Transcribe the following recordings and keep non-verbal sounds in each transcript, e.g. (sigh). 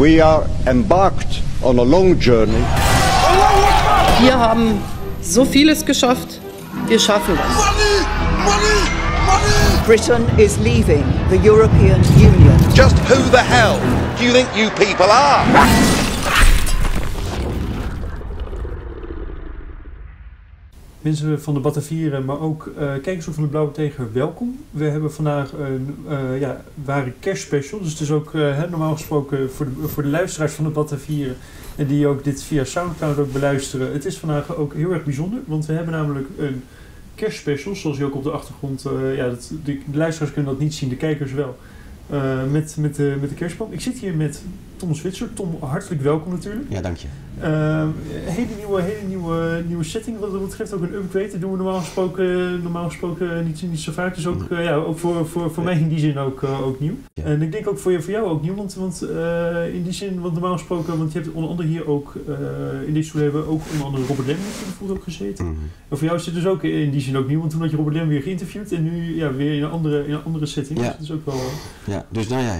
We are embarked on a long journey. Wir haben so vieles geschafft. Wir schaffen das. Money! Money! Money! Britain is leaving the European Union. Just who the hell do you think you people are? Mensen van de Batavieren, maar ook uh, kijkers van de Blauwe Teger, welkom. We hebben vandaag een uh, ja, ware kerstspecial. Dus het is ook uh, normaal gesproken voor de, voor de luisteraars van de Batavieren... en die ook dit via Soundcloud ook beluisteren. Het is vandaag ook heel erg bijzonder, want we hebben namelijk een kerstspecial... zoals je ook op de achtergrond... ja, de, de, luisteraars kunnen dat niet zien, de kijkers wel... met, met, met de kerstboom. Ik zit hier met Tom Zwitser. Tom, hartelijk welkom natuurlijk. Ja, dank je. Uh, hele nieuwe, hele nieuwe, nieuwe setting wat dat betreft. Ook een upgrade. Dat doen we normaal gesproken, normaal gesproken niet, niet zo vaak. Dus ook, uh, ja, ook voor, voor, voor mij in die zin ook, uh, ook nieuw. Ja. En ik denk ook voor, voor jou ook nieuw. Want, want in die zin, want normaal gesproken, want je hebt onder andere hier ook, in deze stoel hebben we ook onder andere Robert Lem bijvoorbeeld ook gezeten. Mm -hmm. En voor jou is het dus ook in die zin ook nieuw. Want toen had je Robert Lem weer geïnterviewd. En nu ja, weer in een andere, in een andere setting. Ja. Dus dat is ook wel... ja, dus nou ja,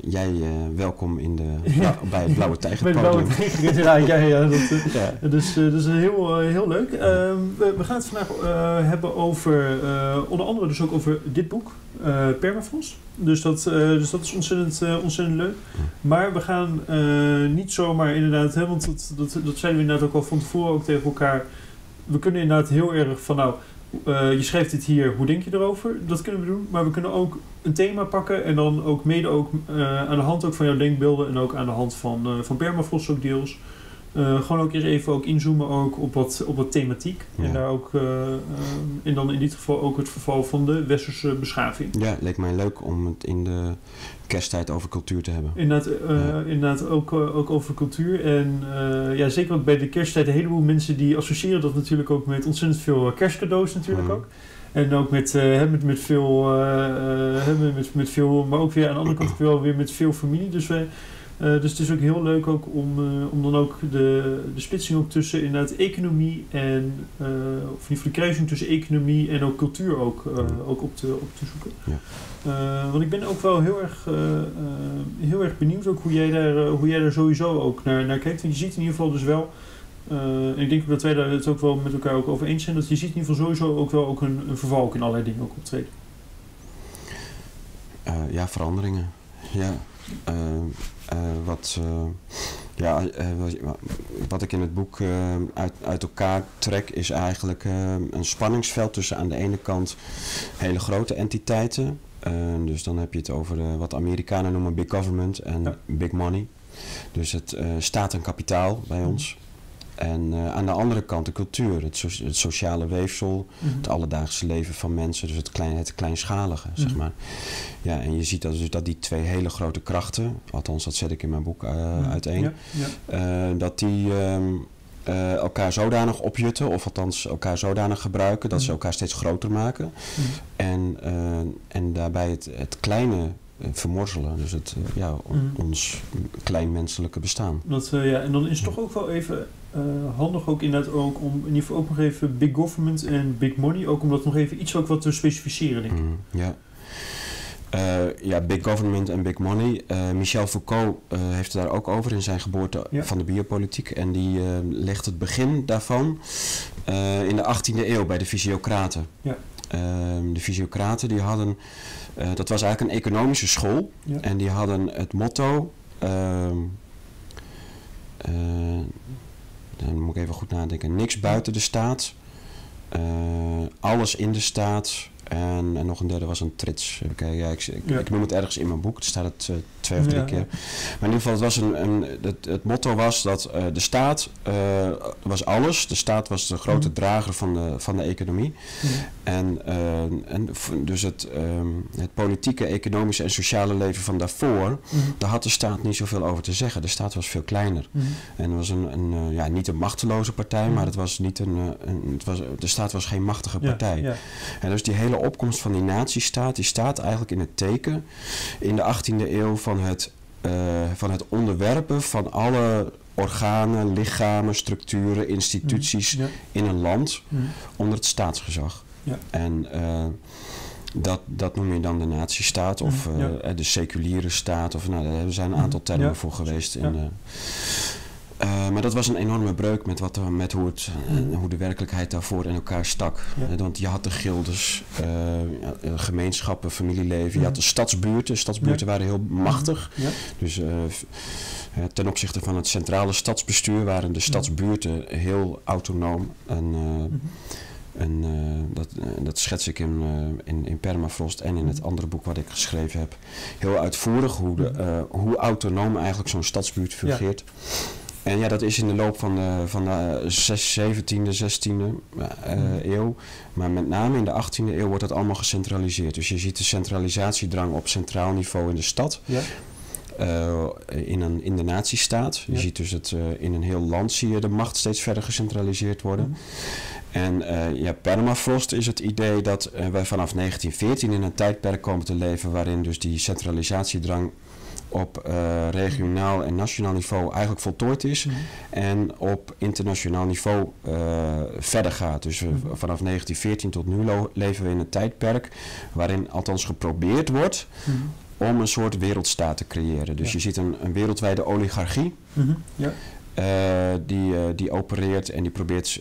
jij welkom in de, ja. bij het Blauwe Tijger (laughs) Bij het Blauwe Tijger, ja, ja, ja. Dat, (laughs) ja. Dus dat is heel, heel leuk. Uh, we, we, gaan het vandaag hebben over, onder andere dus ook over dit boek, Permafrost. Dus dat, dus dat is ontzettend, ontzettend leuk. Maar we gaan niet zomaar inderdaad, hè, want dat, dat, dat zeiden we inderdaad ook al van tevoren ook tegen elkaar. We kunnen inderdaad heel erg van nou, uh, je schrijft dit hier, hoe denk je erover? Dat kunnen we doen. Maar we kunnen ook een thema pakken en dan ook mede ook, uh, aan de hand ook van jouw denkbeelden en ook aan de hand van, uh, van Permafrost ook deels. gewoon ook eens even ook inzoomen ook op wat, op wat thematiek. Ja. En daar ook en dan in dit geval ook het verval van de westerse beschaving. Ja, leek mij leuk om het in de kersttijd over cultuur te hebben. Inderdaad, uh, ja. inderdaad ook, uh, ook over cultuur. En uh, ja, zeker ook bij de kersttijd, een heleboel mensen die associëren dat natuurlijk ook met ontzettend veel kerstcadeaus natuurlijk mm. ook. En ook met, met, met, veel, met, met veel, maar ook weer aan de andere (clears throat) kant wel weer met veel familie. Dus wij, uh, dus het is ook heel leuk ook om, uh, om dan ook de, de splitsing ook tussen inderdaad economie en, uh, of de kruising tussen economie en ook cultuur ook, ook op, te, op te zoeken. Ja. want ik ben ook wel heel erg, heel erg benieuwd ook hoe jij daar, hoe jij daar sowieso ook naar, naar kijkt. Want je ziet in ieder geval dus wel, en ik denk dat wij daar het ook wel met elkaar ook over eens zijn, dat je ziet in ieder geval sowieso ook wel ook een, een verval ook in allerlei dingen ook optreden. ja, veranderingen. Ja. Uh, wat, uh, ja, wat ik in het boek uit, uit elkaar trek is eigenlijk een spanningsveld tussen aan de ene kant hele grote entiteiten. dus dan heb je het over wat Amerikanen noemen big government en ja. big money. Dus het staat en kapitaal bij ons. En uh, aan de andere kant de cultuur, het, so het sociale weefsel, mm -hmm. het alledaagse leven van mensen, dus het, klein, het kleinschalige, mm -hmm. zeg maar. Ja, en je ziet dat, dus dat die twee hele grote krachten, althans dat zet ik in mijn boek uh, mm -hmm. uiteen, ja, ja. Uh, dat die um, elkaar zodanig opjutten, of althans elkaar zodanig gebruiken, dat ze elkaar steeds groter maken. En, en daarbij het, het kleine vermorzelen. Dus het, ja, mm. ons kleinmenselijke bestaan. Dat, uh, ja, en dan is het toch ook wel even uh, handig ook inderdaad ook om in ieder geval ook nog even big government en big money, ook om dat nog even iets ook wat te specificeren, denk ik. Mm, ja. ja, big government en big money. Michel Foucault heeft het daar ook over in zijn geboorte ja. van de biopolitiek. En die legt het begin daarvan in de 18e eeuw bij de Fysiocraten. Ja. Ehm, de Fysiocraten die hadden dat was eigenlijk een economische school. Ja. En die hadden het motto. Uh, dan moet ik even goed nadenken. Niks buiten de staat. alles in de staat. En, en nog een derde was een trits. Okay, ja, ik, ik, ja. ik, noem het ergens in mijn boek. Er staat het uh, twee of drie ja, keer. Maar in ieder geval, het, was een, een, het, het motto was dat uh, de staat uh, was alles. De staat was de grote mm. drager van de, van de economie. Mm. En, en dus het, um, het politieke, economische en sociale leven van daarvoor, mm. daar had de staat niet zoveel over te zeggen. De staat was veel kleiner. En het was een, een, ja, niet een machteloze partij, maar het was niet een, een het was, de staat was geen machtige partij. En dus die hele opkomst van die nazistaat, die staat eigenlijk in het teken in de 18e eeuw van het, uh, van het onderwerpen van alle organen, lichamen, structuren, instituties mm, ja. in een land mm. onder het staatsgezag. Ja. En, uh, dat, dat noem je dan de nazistaat of ja. eh, de seculiere staat. Of, nou, daar zijn een aantal termen voor geweest. In, eh, eh, maar dat was een enorme breuk met, wat, er- met hoe, het, eh, Mhm. hoe de werkelijkheid daarvoor in elkaar stak. Ja. Eh, want je had de gildes, eh, eh, gemeenschappen, familieleven. Je Mhm. had de stadsbuurten. Stadsbuurten waren heel machtig. Ja. Dus eh, eh, ten opzichte van het centrale stadsbestuur waren de stadsbuurten heel autonoom. En, eh, en eh, dat, eh, dat schets ik in, eh, in, in Permafrost en in het andere boek wat ik geschreven heb. Heel uitvoerig hoe, de, eh, hoe autonoom eigenlijk zo'n stadsbuurt fungeert. En ja, dat is in de loop van de, van de zes- 17e, 16e eh, eeuw. Maar met name in de 18e eeuw wordt dat allemaal gecentraliseerd. Dus je ziet de centralisatiedrang op centraal niveau in de stad. Ja. eh, in, een, in de nazistaat. Je Ja. ziet dus het eh, in een heel land zie je de macht steeds verder gecentraliseerd worden. Mhm. En eh, ja, permafrost is het idee dat eh, wij vanaf 1914 in een tijdperk komen te leven waarin dus die centralisatiedrang op eh, regionaal en nationaal niveau eigenlijk voltooid is Mhm. en op internationaal niveau eh, verder gaat. Dus Mhm. vanaf 1914 tot nu leven we in een tijdperk waarin althans geprobeerd wordt Mhm. om een soort wereldstaat te creëren. Dus Ja. je ziet een, een wereldwijde oligarchie. Ja. eh, die, die opereert en die probeert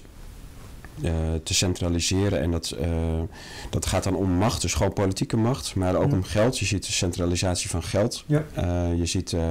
te centraliseren. En dat, eh, dat gaat dan om macht, dus gewoon politieke macht, maar ook Ja. om geld. Je ziet de centralisatie van geld. Ja. Eh, je ziet eh,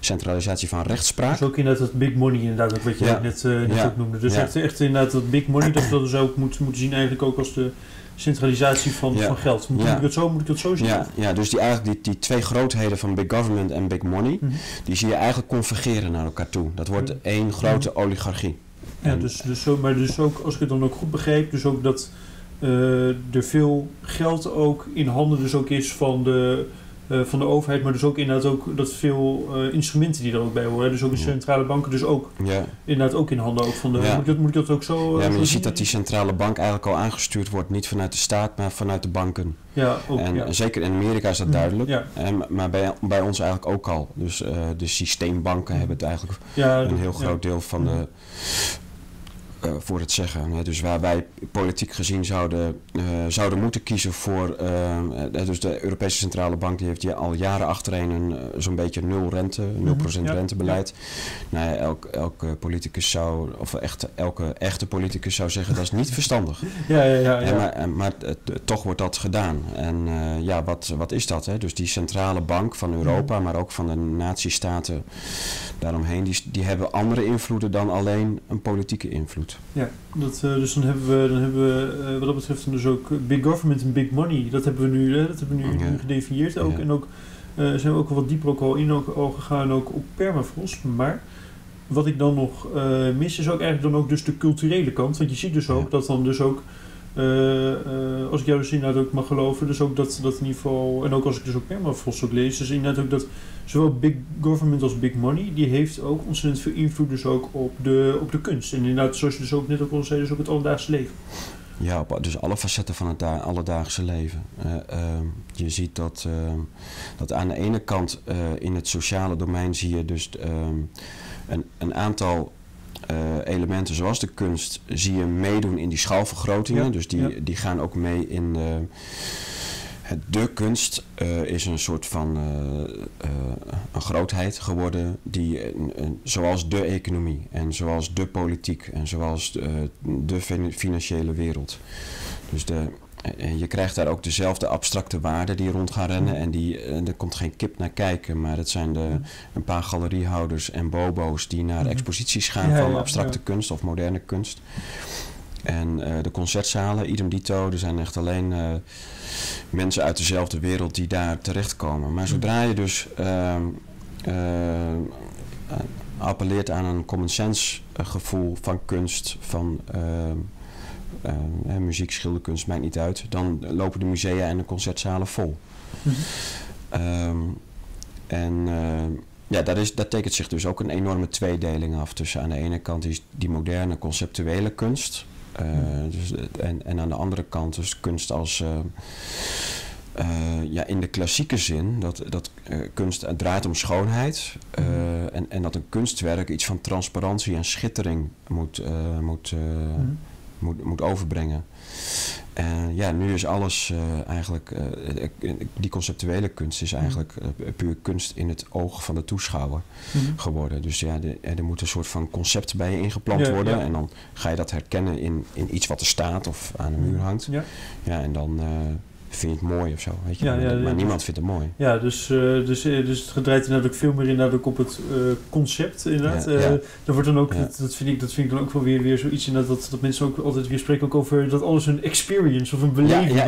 centralisatie van rechtspraak. Dus ook inderdaad dat big money, inderdaad, ook wat je Ja. net, eh, net Ja. ook noemde. Dus echt, echt inderdaad dat big money, dat we dat dus ook moeten moeten zien eigenlijk ook als de centralisatie van, Ja. van geld. Moet, Ja. ik dat zo, moet ik dat zo zien? Ja, ja, dus die, eigenlijk die, die twee grootheden van big government en big money, Mhm. die zie je eigenlijk convergeren naar elkaar toe. Dat wordt Mhm. één grote oligarchie. Ja, En- dus, dus zo, maar dus ook, als ik het dan ook goed begreep, dus ook dat eh, er veel geld ook in handen dus ook is van de, eh, van de overheid, maar dus ook inderdaad ook dat veel eh, instrumenten die er ook bij horen. Dus ook de centrale banken, dus ook Ja, inderdaad ook in handen ook van de. Ja. Moet, ik dat, moet dat ook zo. ja maar je ziet dat die centrale bank eigenlijk al aangestuurd wordt, niet vanuit de staat, maar vanuit de banken. Ja, ook. en ja. zeker in Amerika is dat Mhm. duidelijk. Ja. En, maar bij, bij ons eigenlijk ook al. Dus de systeembanken hebben het eigenlijk een heel groot deel van de. Eh, voor het zeggen. hè. Dus waar wij politiek gezien zouden, eh, zouden moeten kiezen voor. eh, dus de Europese Centrale Bank die heeft al jaren achtereen een zo'n beetje nul rente, 0% Mhm, ja, rentebeleid. Nou ja, elk, elke politicus zou, of echt, elke echte politicus zou zeggen dat is niet verstandig. (laughs) Ja, ja, ja. ja. Maar maar toch wordt dat gedaan. En ja, wat, wat is dat? Hè? Dus die centrale bank van Europa, Mhm. maar ook van de nazistaten daaromheen, die, die hebben andere invloeden dan alleen een politieke invloed. Ja, dat, eh, dus dan hebben we, dan hebben we eh, wat dat betreft dan dus ook big government en big money. Dat hebben we nu, eh, dat hebben we nu, Ja. nu gedefinieerd ook. Ja. En ook zijn we ook wat dieper ook al in ook, al gegaan ook op permafrost. Maar wat ik dan nog mis is ook eigenlijk dan ook dus de culturele kant. Want je ziet dus ook Ja. dat dan dus ook, als ik jou dus inderdaad ook mag geloven, dus ook dat, dat in ieder geval, en ook als ik dus ook permafrost ook lees, dus inderdaad ook dat zowel big government als big money, die heeft ook ontzettend veel invloed dus ook op de, op de kunst. En inderdaad, zoals je dus ook net ook al zei, dus ook het alledaagse leven. Ja, op dus alle facetten van het da- alledaagse leven. Eh, ehm, je ziet dat, ehm, dat aan de ene kant eh, in het sociale domein zie je dus ehm, een, een aantal eh, elementen zoals de kunst zie je meedoen in die schaalvergrotingen. Ja, Dus die, ja. die gaan ook mee in de, het- de kunst is een soort van een grootheid geworden die een- een- zoals de economie en zoals de politiek en zoals eh, de fin- financiële wereld. Dus de, en je krijgt daar ook dezelfde abstracte waarden die rond gaan rennen. En die, eh, er komt geen kip naar kijken, maar het zijn de, een paar galeriehouders en bobo's die naar Mhm. exposities gaan Ja, van abstracte ja. kunst of moderne kunst. En eh, de concertzalen, idem dito, er zijn echt alleen eh, mensen uit dezelfde wereld die daar terechtkomen. Maar zodra je dus ehm, eh, eh, appelleert aan een common sense eh, gevoel van kunst, van eh, eh, muziek, schilderkunst, maakt niet uit, dan lopen de musea en de concertzalen vol. Mhm. Ehm, en eh, ja, dat, is, dat tekent zich dus ook een enorme tweedeling af tussen aan de ene kant die, die moderne conceptuele kunst. eh, dus, eh, en, en aan de andere kant dus kunst als eh, ja, in de klassieke zin, dat, dat eh, kunst draait om schoonheid. eh, en, en dat een kunstwerk iets van transparantie en schittering moet, moet, Mhm. moet, moet overbrengen. En ja, nu is alles eigenlijk, die conceptuele kunst is eigenlijk eh, puur kunst in het oog van de toeschouwer Mhm. geworden. Dus ja, de- er moet een soort van concept bij je ingeplant Ja, worden. ja. En dan ga je dat herkennen in, in iets wat er staat of aan de muur hangt. Ja. Ja, en dan vind je het mooi of zo, weet je. Ja, maar ja, maar niemand vindt het mooi. Ja, dus, eh, dus, eh, dus het draait inderdaad ook veel meer inderdaad op het eh, concept. Inderdaad. Ja, ja. Er wordt dan ook, dat, dat, vind ik, dat vind ik dan ook wel weer, weer zoiets inderdaad, dat, dat mensen ook altijd weer spreken ook over dat alles een experience of een beleving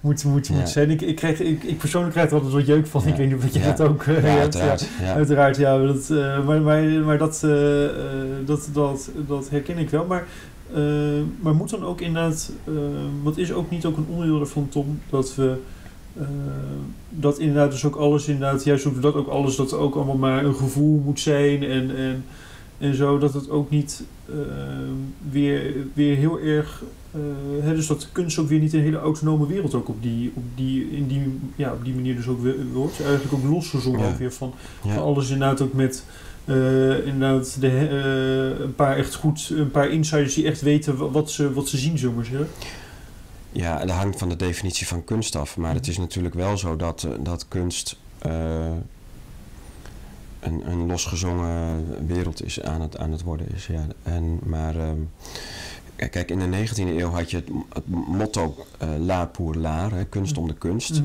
moet- moet, moet, zijn. Ik, ik, krijg, ik, ik persoonlijk krijg er altijd wat jeuk van. Ik weet niet of dat Ja. dat ook hebt. uiteraard. Ja. Uiteraard, ja. Dat, eh, maar maar, maar dat, dat, dat, dat herken ik wel. Maar, eh, maar moet dan ook inderdaad... eh wat is ook niet ook een onderdeel ervan, Tom, dat we... eh, dat inderdaad dus ook alles inderdaad, juist dat ook alles, dat ook allemaal maar een gevoel moet zijn en, en, en zo, dat het ook niet weer, weer heel erg, hè, dus dat kunst ook weer niet een hele autonome wereld ook op die, op die, in die, ja, op die manier dus ook weer wordt. Eigenlijk ook losgezongen Ja. ook weer van, Ja. van alles inderdaad ook met eh, inderdaad de, eh, een paar echt goed, een paar insiders die echt weten wa- wat ze, wat ze zien, zullen we maar zeggen. Ja, dat hangt van de definitie van kunst af. Maar het is natuurlijk wel zo dat, eh, dat kunst een, een losgezongen wereld is aan het, aan het worden is. Ja. En, maar ehm, kijk, in de 19e eeuw had je het, motto eh, la pour l'art, hè, kunst om de kunst. Mhm.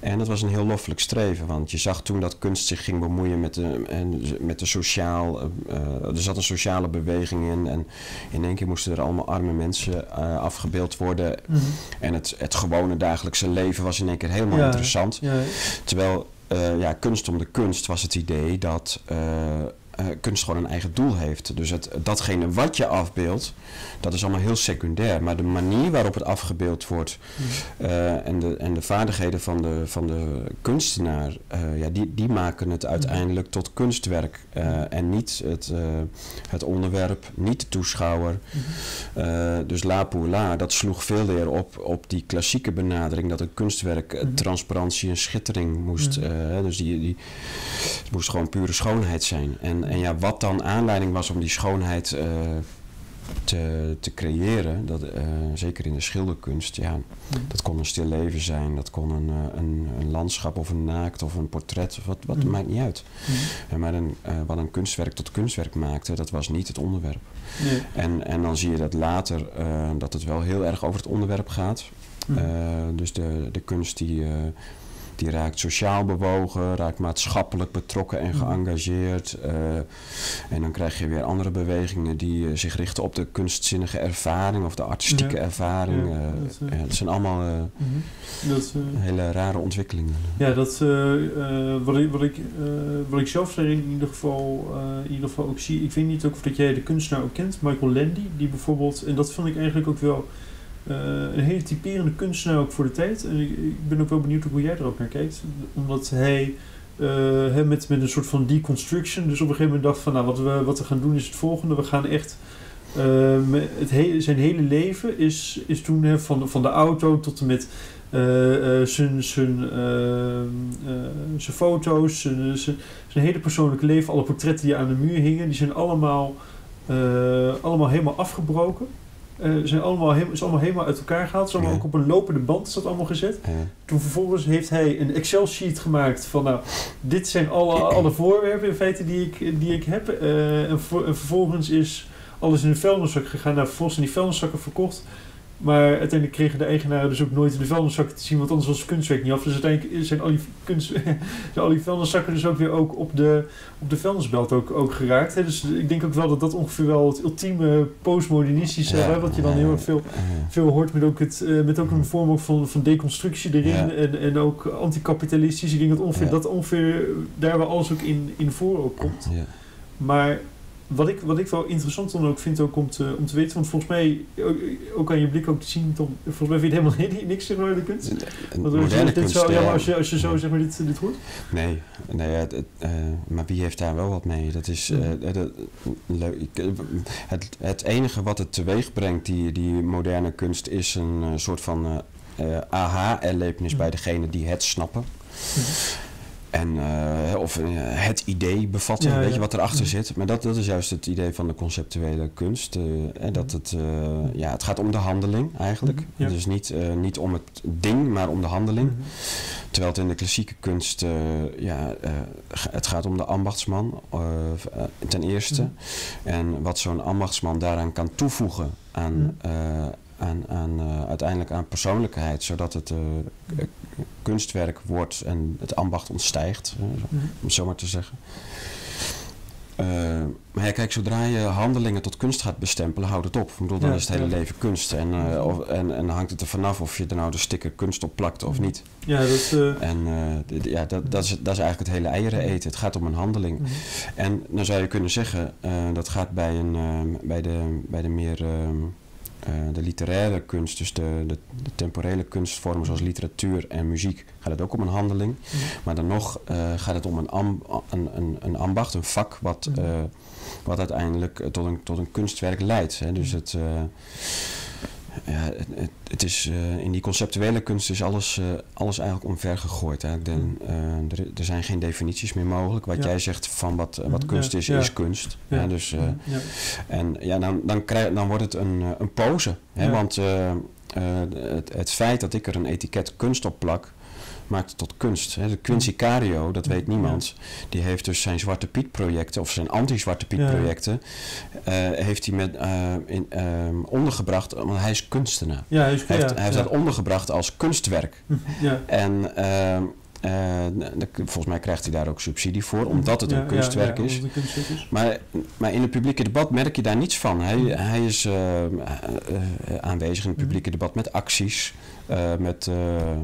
En dat was een heel loffelijk streven, want je zag toen dat kunst zich ging bemoeien met de, en, met de sociaal. eh, eh, er zat een sociale beweging in en in één keer moesten er allemaal arme mensen afgebeeld worden. Mhm. En het, het gewone dagelijkse leven was in één keer helemaal Ja. interessant. Ja, Terwijl ja, kunst om de kunst was het idee dat eh, kunst gewoon een eigen doel heeft. Dus het, datgene wat je afbeeldt, dat is allemaal heel secundair. Maar de manier waarop het afgebeeld wordt Mhm. eh, en, de, en de vaardigheden van de, van de kunstenaar, eh, ja, die, die maken het uiteindelijk tot kunstwerk. en niet het, het onderwerp, niet de toeschouwer. Eh, dus La pour La, dat sloeg veel meer op, op die klassieke benadering dat een kunstwerk transparantie en schittering moest. Dus die, die, het moest gewoon pure schoonheid zijn. En, en ja, wat dan aanleiding was om die schoonheid eh, te, te creëren, dat, eh, zeker in de schilderkunst, ja, dat kon een stil leven zijn, dat kon een, eh, een, een landschap of een naakt of een portret, wat, wat Mhm. maakt niet uit. Eh, maar een, wat een kunstwerk tot kunstwerk maakte, dat was niet het onderwerp. Nee. En, en dan zie je dat later dat het wel heel erg over het onderwerp gaat. Dus de, de kunst die, die raakt sociaal bewogen, raakt maatschappelijk betrokken en Mhm. geëngageerd. eh, en dan krijg je weer andere bewegingen die eh, zich richten op de kunstzinnige ervaring of de artistieke Ja. ervaring. Ja, eh, dat, ja, het zijn allemaal Mhm. Dat, hele rare ontwikkelingen. Ja, dat, wat, ik, wat, ik, wat ik zelf in ieder, geval, in ieder geval ook zie, ik weet niet ook of dat jij de kunstenaar ook kent, Michael Landy, die bijvoorbeeld, en dat vond ik eigenlijk ook wel een hele typerende kunstenaar ook voor de tijd. En ik, ben ook wel benieuwd hoe jij er ook naar kijkt, omdat hij eh, met, met een soort van deconstruction, dus op een gegeven moment dacht van, nou, wat we, wat we gaan doen is het volgende, we gaan echt... eh, het zijn hele leven is, is toen van, van de auto tot en met eh, eh, zijn, zijn, eh, eh, zijn foto's, zijn, hele persoonlijke leven, alle portretten die aan de muur hingen, die zijn allemaal, eh, allemaal helemaal afgebroken. Eh, zijn allemaal, is allemaal helemaal uit elkaar gehaald. Is allemaal Ja. ook op een lopende band is dat allemaal gezet. Toen vervolgens heeft hij een Excel-sheet gemaakt van nou, dit zijn alle, alle voorwerpen in feite die ik, die ik heb. Eh, en vervolgens is alles in een vuilniszak gegaan. Nou, vervolgens zijn die vuilniszakken verkocht. Maar uiteindelijk kregen de eigenaren dus ook nooit de vuilniszakken te zien, want anders was het kunstwerk niet af. Dus uiteindelijk zijn al die, kunst, (laughs) zijn al die vuilniszakken dus ook weer ook op de, op de vuilnisbelt ook, ook geraakt. Hè. Dus ik denk ook wel dat dat ongeveer wel het ultieme postmodernistische, ja, wat je dan heel erg veel veel hoort met ook, het, eh, met ook een vorm van, van deconstructie erin Ja. en, en ook anticapitalistisch. Ik denk dat ongeveer, Ja. dat ongeveer daar waar alles ook in, in voor ook komt. Maar wat ik, wat ik wel interessant dan ook vind ook om te, om te weten, want volgens mij, ook, ook aan je blik ook te zien, Tom, volgens mij vind je helemaal (laughs) niks zeg maar, de kunst. Je, dit kunst, zo, ja, maar als je, als je zo zeg maar dit, dit hoort. Nee, nee het, het, eh, maar wie heeft daar wel wat mee? Dat is eh, het, het- eh, het, het enige wat het teweeg brengt, die, die moderne kunst, is een soort van aha-erlevenis Ja. bij degene die het snappen. En, eh, of eh, het idee bevatten, Ja, weet ja. je wat erachter Ja. zit. Maar dat, dat is juist het idee van de conceptuele kunst. eh, en dat het, eh, ja, het gaat om de handeling eigenlijk. Ja. Dus niet, eh, niet om het ding, maar om de handeling. Mhm. Terwijl het in de klassieke kunst, eh, ja, eh, het gaat om de ambachtsman eh, eh, ten eerste. Mhm. En wat zo'n ambachtsman daaraan kan toevoegen aan, eh, aan, aan eh, uiteindelijk aan persoonlijkheid, zodat het eh, k- kunstwerk wordt en het ambacht ontstijgt, eh, Mhm. om het zo maar te zeggen. Eh, maar ja, kijk, zodra je handelingen tot kunst gaat bestempelen, houdt het op. Ik bedoel, dan Ja, is het hele ja. leven kunst. En, eh, of, en, en dan hangt het er vanaf of je er nou de sticker kunst op plakt of Mhm. niet. Ja, dat... eh, En eh, ja, dat, dat, is, dat is eigenlijk het hele eieren eten. Het gaat om een handeling. mhm. En dan zou je kunnen zeggen, eh, dat gaat bij, een, bij, de, bij de meer ehm, eh, de literaire kunst, dus de, de, de temporele kunstvormen zoals literatuur en muziek, gaat het ook om een handeling. Maar dan nog eh, gaat het om een, een, een, een ambacht, een vak, wat, eh, wat uiteindelijk eh, tot een, tot een kunstwerk leidt. Hè. Dus het, eh, ja, het, het- is, eh, in die conceptuele kunst is alles, eh, alles eigenlijk omver gegooid. Hè. De, eh, er, er zijn geen definities meer mogelijk. Wat Ja. jij zegt van wat, wat Mhm, kunst ja, is, ja. is kunst. Dus, ja. en ja, dan, dan, krijg, dan wordt het een, een pose. Hè? Want het, het feit dat ik er een etiket kunst op plak, maakt het tot kunst. Hè? De Quincy Cario, dat weet niemand, die heeft dus zijn Zwarte Piet projecten, of zijn anti-Zwarte Piet projecten, eh, heeft hij met, eh, in, ehm, ondergebracht, want hij is kunstenaar. Ja, hij is Hij heeft, hij heeft dat ondergebracht als kunstwerk. Ja. En ehm, eh, de- volgens mij krijgt hij daar ook subsidie voor, omdat het Ja, een kunstwerk ja, ja, is. het kunstwerk is. Maar, maar in het publieke debat merk je daar niets van. Hij, hij is eh, eh, eh, aanwezig in het publieke debat met acties, met eh,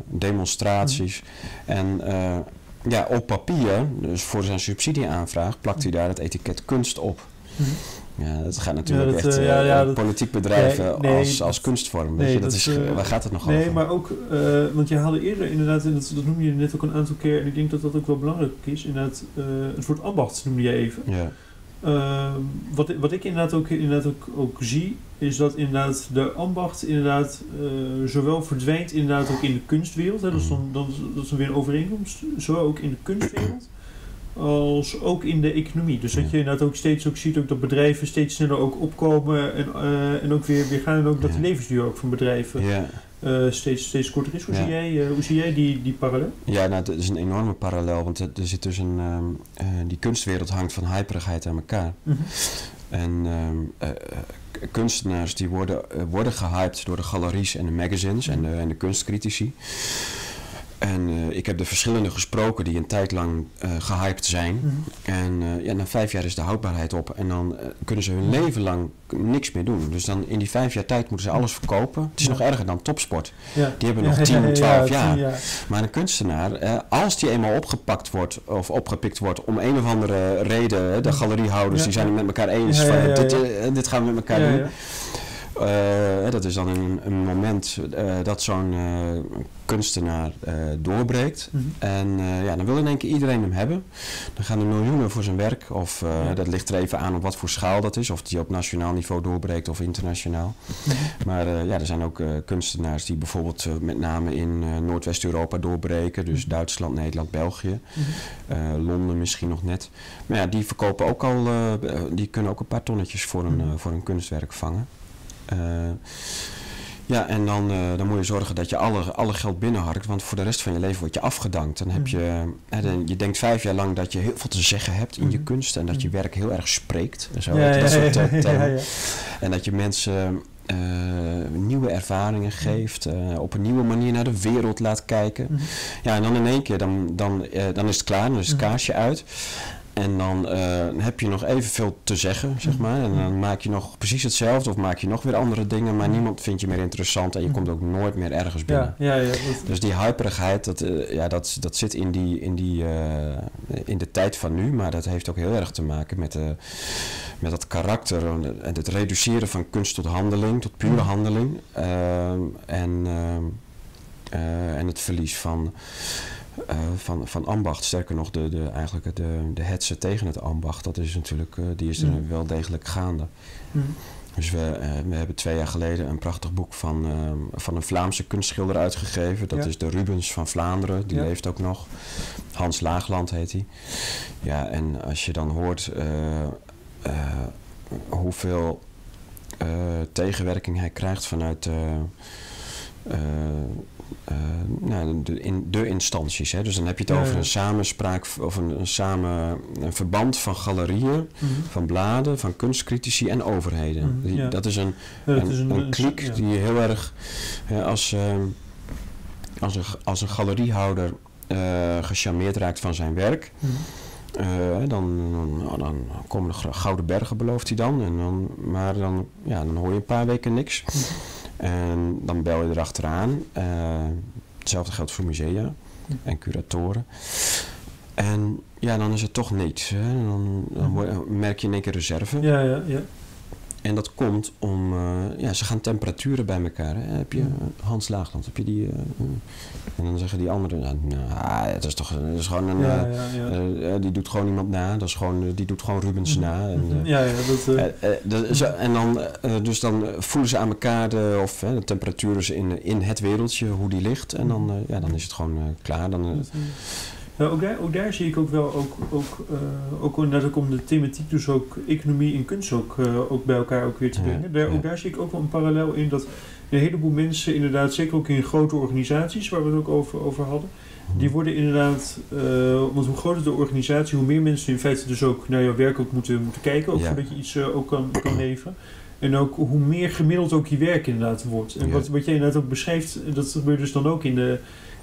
demonstraties. En eh, ja, op papier, dus voor zijn subsidieaanvraag, plakt hij daar het etiket kunst op. Mhm. Ja, dat gaat natuurlijk dat, echt eh, ja, eh, ja, dat- politiek bedrijven Nee, nee, als, dat- als kunstvorm. nee, je, dat is, eh, waar gaat het nog Nee, over? maar ook, eh, want je haalde eerder inderdaad, en dat, noemde je net ook een aantal keer, en ik denk dat dat ook wel belangrijk is, inderdaad, eh een soort ambacht noemde je even. Ja, Ehm, wat, wat ik inderdaad ook, inderdaad ook, ook zie, is dat inderdaad de ambacht inderdaad eh, zowel verdwijnt inderdaad ook in de kunstwereld, hè, dat, is dan, dan, dat is dan weer een overeenkomst, zowel ook in de kunstwereld, als ook in de economie. Dus dat je inderdaad ook steeds ook ziet ook dat bedrijven steeds sneller ook opkomen en, eh, en ook weer, weer gaan en ook dat de levensduur ook van bedrijven ja. eh, steeds, steeds korter is. Hoe, Ja. zie, jij, hoe zie jij die, die parallel? Ja, nou, dat is een enorme parallel, want er, er zit dus een, ehm, eh, die kunstwereld hangt van hyperigheid aan elkaar. Mhm. En ehm, eh, kunstenaars die worden, eh, worden gehyped door de galeries en de magazines en de, en de kunstcritici. En eh, ik heb de verschillende gesproken die een tijd lang eh, gehyped zijn. Mhm. En eh, ja, na vijf jaar is de houdbaarheid op. En dan kunnen ze hun leven lang niks meer doen. Dus dan in die vijf jaar tijd moeten ze alles verkopen. Het is Ja. nog erger dan topsport. Ja. Die hebben (laughs) nog ja, 10, ja, 12 ja, jaar. Maar een kunstenaar, als die eenmaal opgepakt wordt of opgepikt wordt om een of andere reden, de galeriehouders die zijn het met elkaar eens van dit, dit gaan we met elkaar doen. Eh, dat is dan een, een moment eh, dat zo'n eh, kunstenaar doorbreekt. Mhm. En ja, dan wil in één keer iedereen hem hebben. Dan gaan er miljoenen voor zijn werk. Of Ja. dat ligt er even aan op wat voor schaal dat is. Of die op nationaal niveau doorbreekt of internationaal. Mhm. Maar ja, er zijn ook kunstenaars die bijvoorbeeld met name in Noordwest-Europa doorbreken. Dus Mhm. Duitsland, Nederland, België. Londen misschien nog net. Maar ja, die verkopen ook al, die kunnen ook een paar tonnetjes voor een, voor een kunstwerk vangen. Eh, ja, en dan, eh, dan moet je zorgen dat je alle, alle geld binnenharkt, want voor de rest van je leven word je afgedankt. Dan heb Mhm. je, dan- je denkt vijf jaar lang dat je heel veel te zeggen hebt in je Mhm. kunst en dat je Mhm. werk heel erg spreekt. En, zo, Ja, dat ja, soort ja, eh. En dat je mensen nieuwe ervaringen geeft, op een nieuwe manier naar de wereld laat kijken. Ja, en dan in één keer, dan, dan, dan is het klaar, dan is het kaarsje uit. En dan eh, heb je nog evenveel te zeggen, zeg Mhm. maar. En dan maak je nog precies hetzelfde of maak je nog weer andere dingen, maar Mhm. niemand vindt je meer interessant en je komt ook nooit meer ergens binnen. Ja, ja, ja. dat- Dus die hyperigheid, dat, eh, ja, dat, dat zit in, die, in, die, eh, in de tijd van nu, maar dat heeft ook heel erg te maken met, met dat karakter en het reduceren van kunst tot handeling, tot pure Mhm. handeling. ehm, en, ehm, eh, en het verlies van, eh, van, van ambacht. Sterker nog, de, de, eigenlijk de, de hetze tegen het ambacht, dat is natuurlijk, eh, die is er Mhm. wel degelijk gaande. Mhm. Dus we, eh, we hebben twee jaar geleden een prachtig boek van, eh, van een Vlaamse kunstschilder uitgegeven. Dat Ja. is de Rubens van Vlaanderen, die Ja. leeft ook nog. Hans Laagland heet hij. Ja, en als je dan hoort hoeveel tegenwerking hij krijgt vanuit nou, de, in, de instanties. Hè. Dus dan heb je het Ja, over een samenspraak of een, een, samen, een verband van galerieën, van bladen, van kunstcritici en overheden. Mhm, Die-. Dat is een, dat een, is een, een- een- kliek die heel erg eh, als, eh, als, een, als een galeriehouder eh gecharmeerd raakt van zijn werk. Mhm. eh, dan, dan, dan komen er gra- gouden bergen, belooft hij dan. En dan maar dan, ja, dan hoor je een paar weken niks. Mhm. En dan bel je erachteraan. Eh, hetzelfde geldt voor musea Mhm. en curatoren. En ja, dan is het toch niks. Hè. Dan, dan word- merk je in één keer reserve. Mhm. Ja, ja, ja. En dat komt om, eh, ja, ze gaan temperaturen bij elkaar. Hè. Heb je Mhm. eh, Hans Laagland, heb je die? eh, en dan zeggen die anderen, nou, nou, het is toch, het is gewoon een, Ja, ja, ja. die doet gewoon iemand na. Dat is gewoon, die doet gewoon Rubens na. En, (laughs) ja, ja, dat... dat en dan, dus dan voelen ze aan elkaar de, of, de temperatuur in, in het wereldje, hoe die ligt. En dan, eh, ja, dan is het gewoon klaar. Dan, ook, daar, ook daar zie ik ook wel, ook, ook, eh, ook inderdaad ook om de thematiek, dus ook economie en kunst ook, eh, ook bij elkaar ook weer te Ja, brengen. Daar, ja. Ook daar zie ik ook wel een parallel in dat een heleboel mensen inderdaad, zeker ook in grote organisaties, waar we het ook over, over hadden, die worden inderdaad, eh, want hoe groter de organisatie, hoe meer mensen in feite dus ook naar jouw werk ook moeten, moeten kijken, ook Ja. voordat je iets ook kan, kan leveren. En ook hoe meer gemiddeld ook je werk inderdaad wordt. En wat, wat jij inderdaad ook beschrijft, dat gebeurt dus dan ook in de,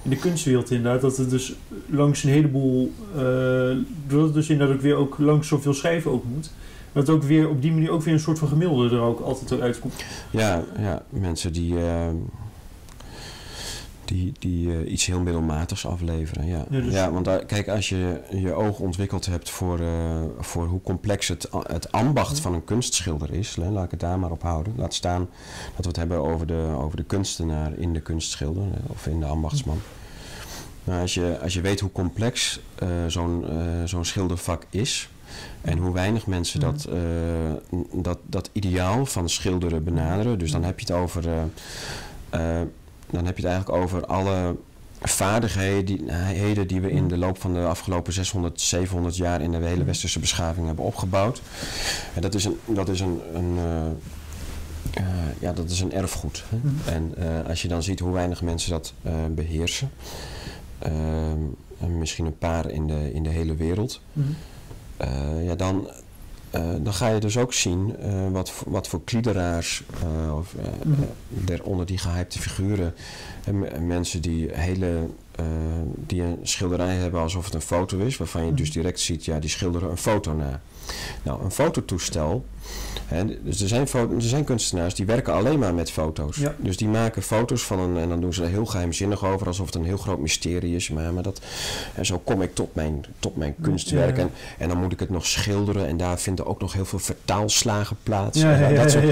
in de kunstwereld inderdaad. Dat het dus langs een heleboel, eh doordat het dus inderdaad ook weer ook langs zoveel schrijven ook moet. Dat ook weer op die manier ook weer een soort van gemiddelde er ook altijd eruit komt. Ja, ja mensen die, eh, die, die eh, iets heel middelmatigs afleveren. Ja, Ja, dus- ja want daar- kijk, als je je oog ontwikkeld hebt voor, eh, voor hoe complex het, a- het ambacht van een kunstschilder is, hè, laat ik het daar maar op houden. Laat staan dat we het hebben over de, over de kunstenaar in de kunstschilder eh, of in de ambachtsman. Nou, als, je, als je weet hoe complex eh, zo'n eh, zo'n schildervak is, en hoe weinig mensen Mhm. dat, eh, dat, dat ideaal van schilderen benaderen. Dus dan heb je het over. eh, eh, dan heb je het eigenlijk over alle vaardigheden die, we in de loop van de afgelopen 600, 700 jaar in de hele westerse beschaving hebben opgebouwd. En dat is een, dat is een, een eh, eh, ja, dat is een erfgoed. Hè? Mhm. En eh, als je dan ziet hoe weinig mensen dat eh, beheersen, ehm, en misschien een paar in de, in de hele wereld, eh, ja, dan, dan ga je dus ook zien eh, wat, voor- wat voor kliederaars eh, of eh, Mhm. eh, daaronder die gehypte figuren, en me- en mensen die hele eh, die een schilderij hebben alsof het een foto is, waarvan je Mhm. dus direct ziet, ja, die schilderen een foto na. Nou, een fototoestel. Dus er zijn, er zijn kunstenaars die werken alleen maar met foto's. Ja. Dus die maken foto's van een. En dan doen ze er heel geheimzinnig over, alsof het een heel groot mysterie is. Maar, maar dat, en zo kom ik tot mijn, tot mijn kunstwerk. Ja. En, en dan moet ik het nog schilderen. En daar vinden ook nog heel veel vertaalslagen plaats. Ja, En dat soort-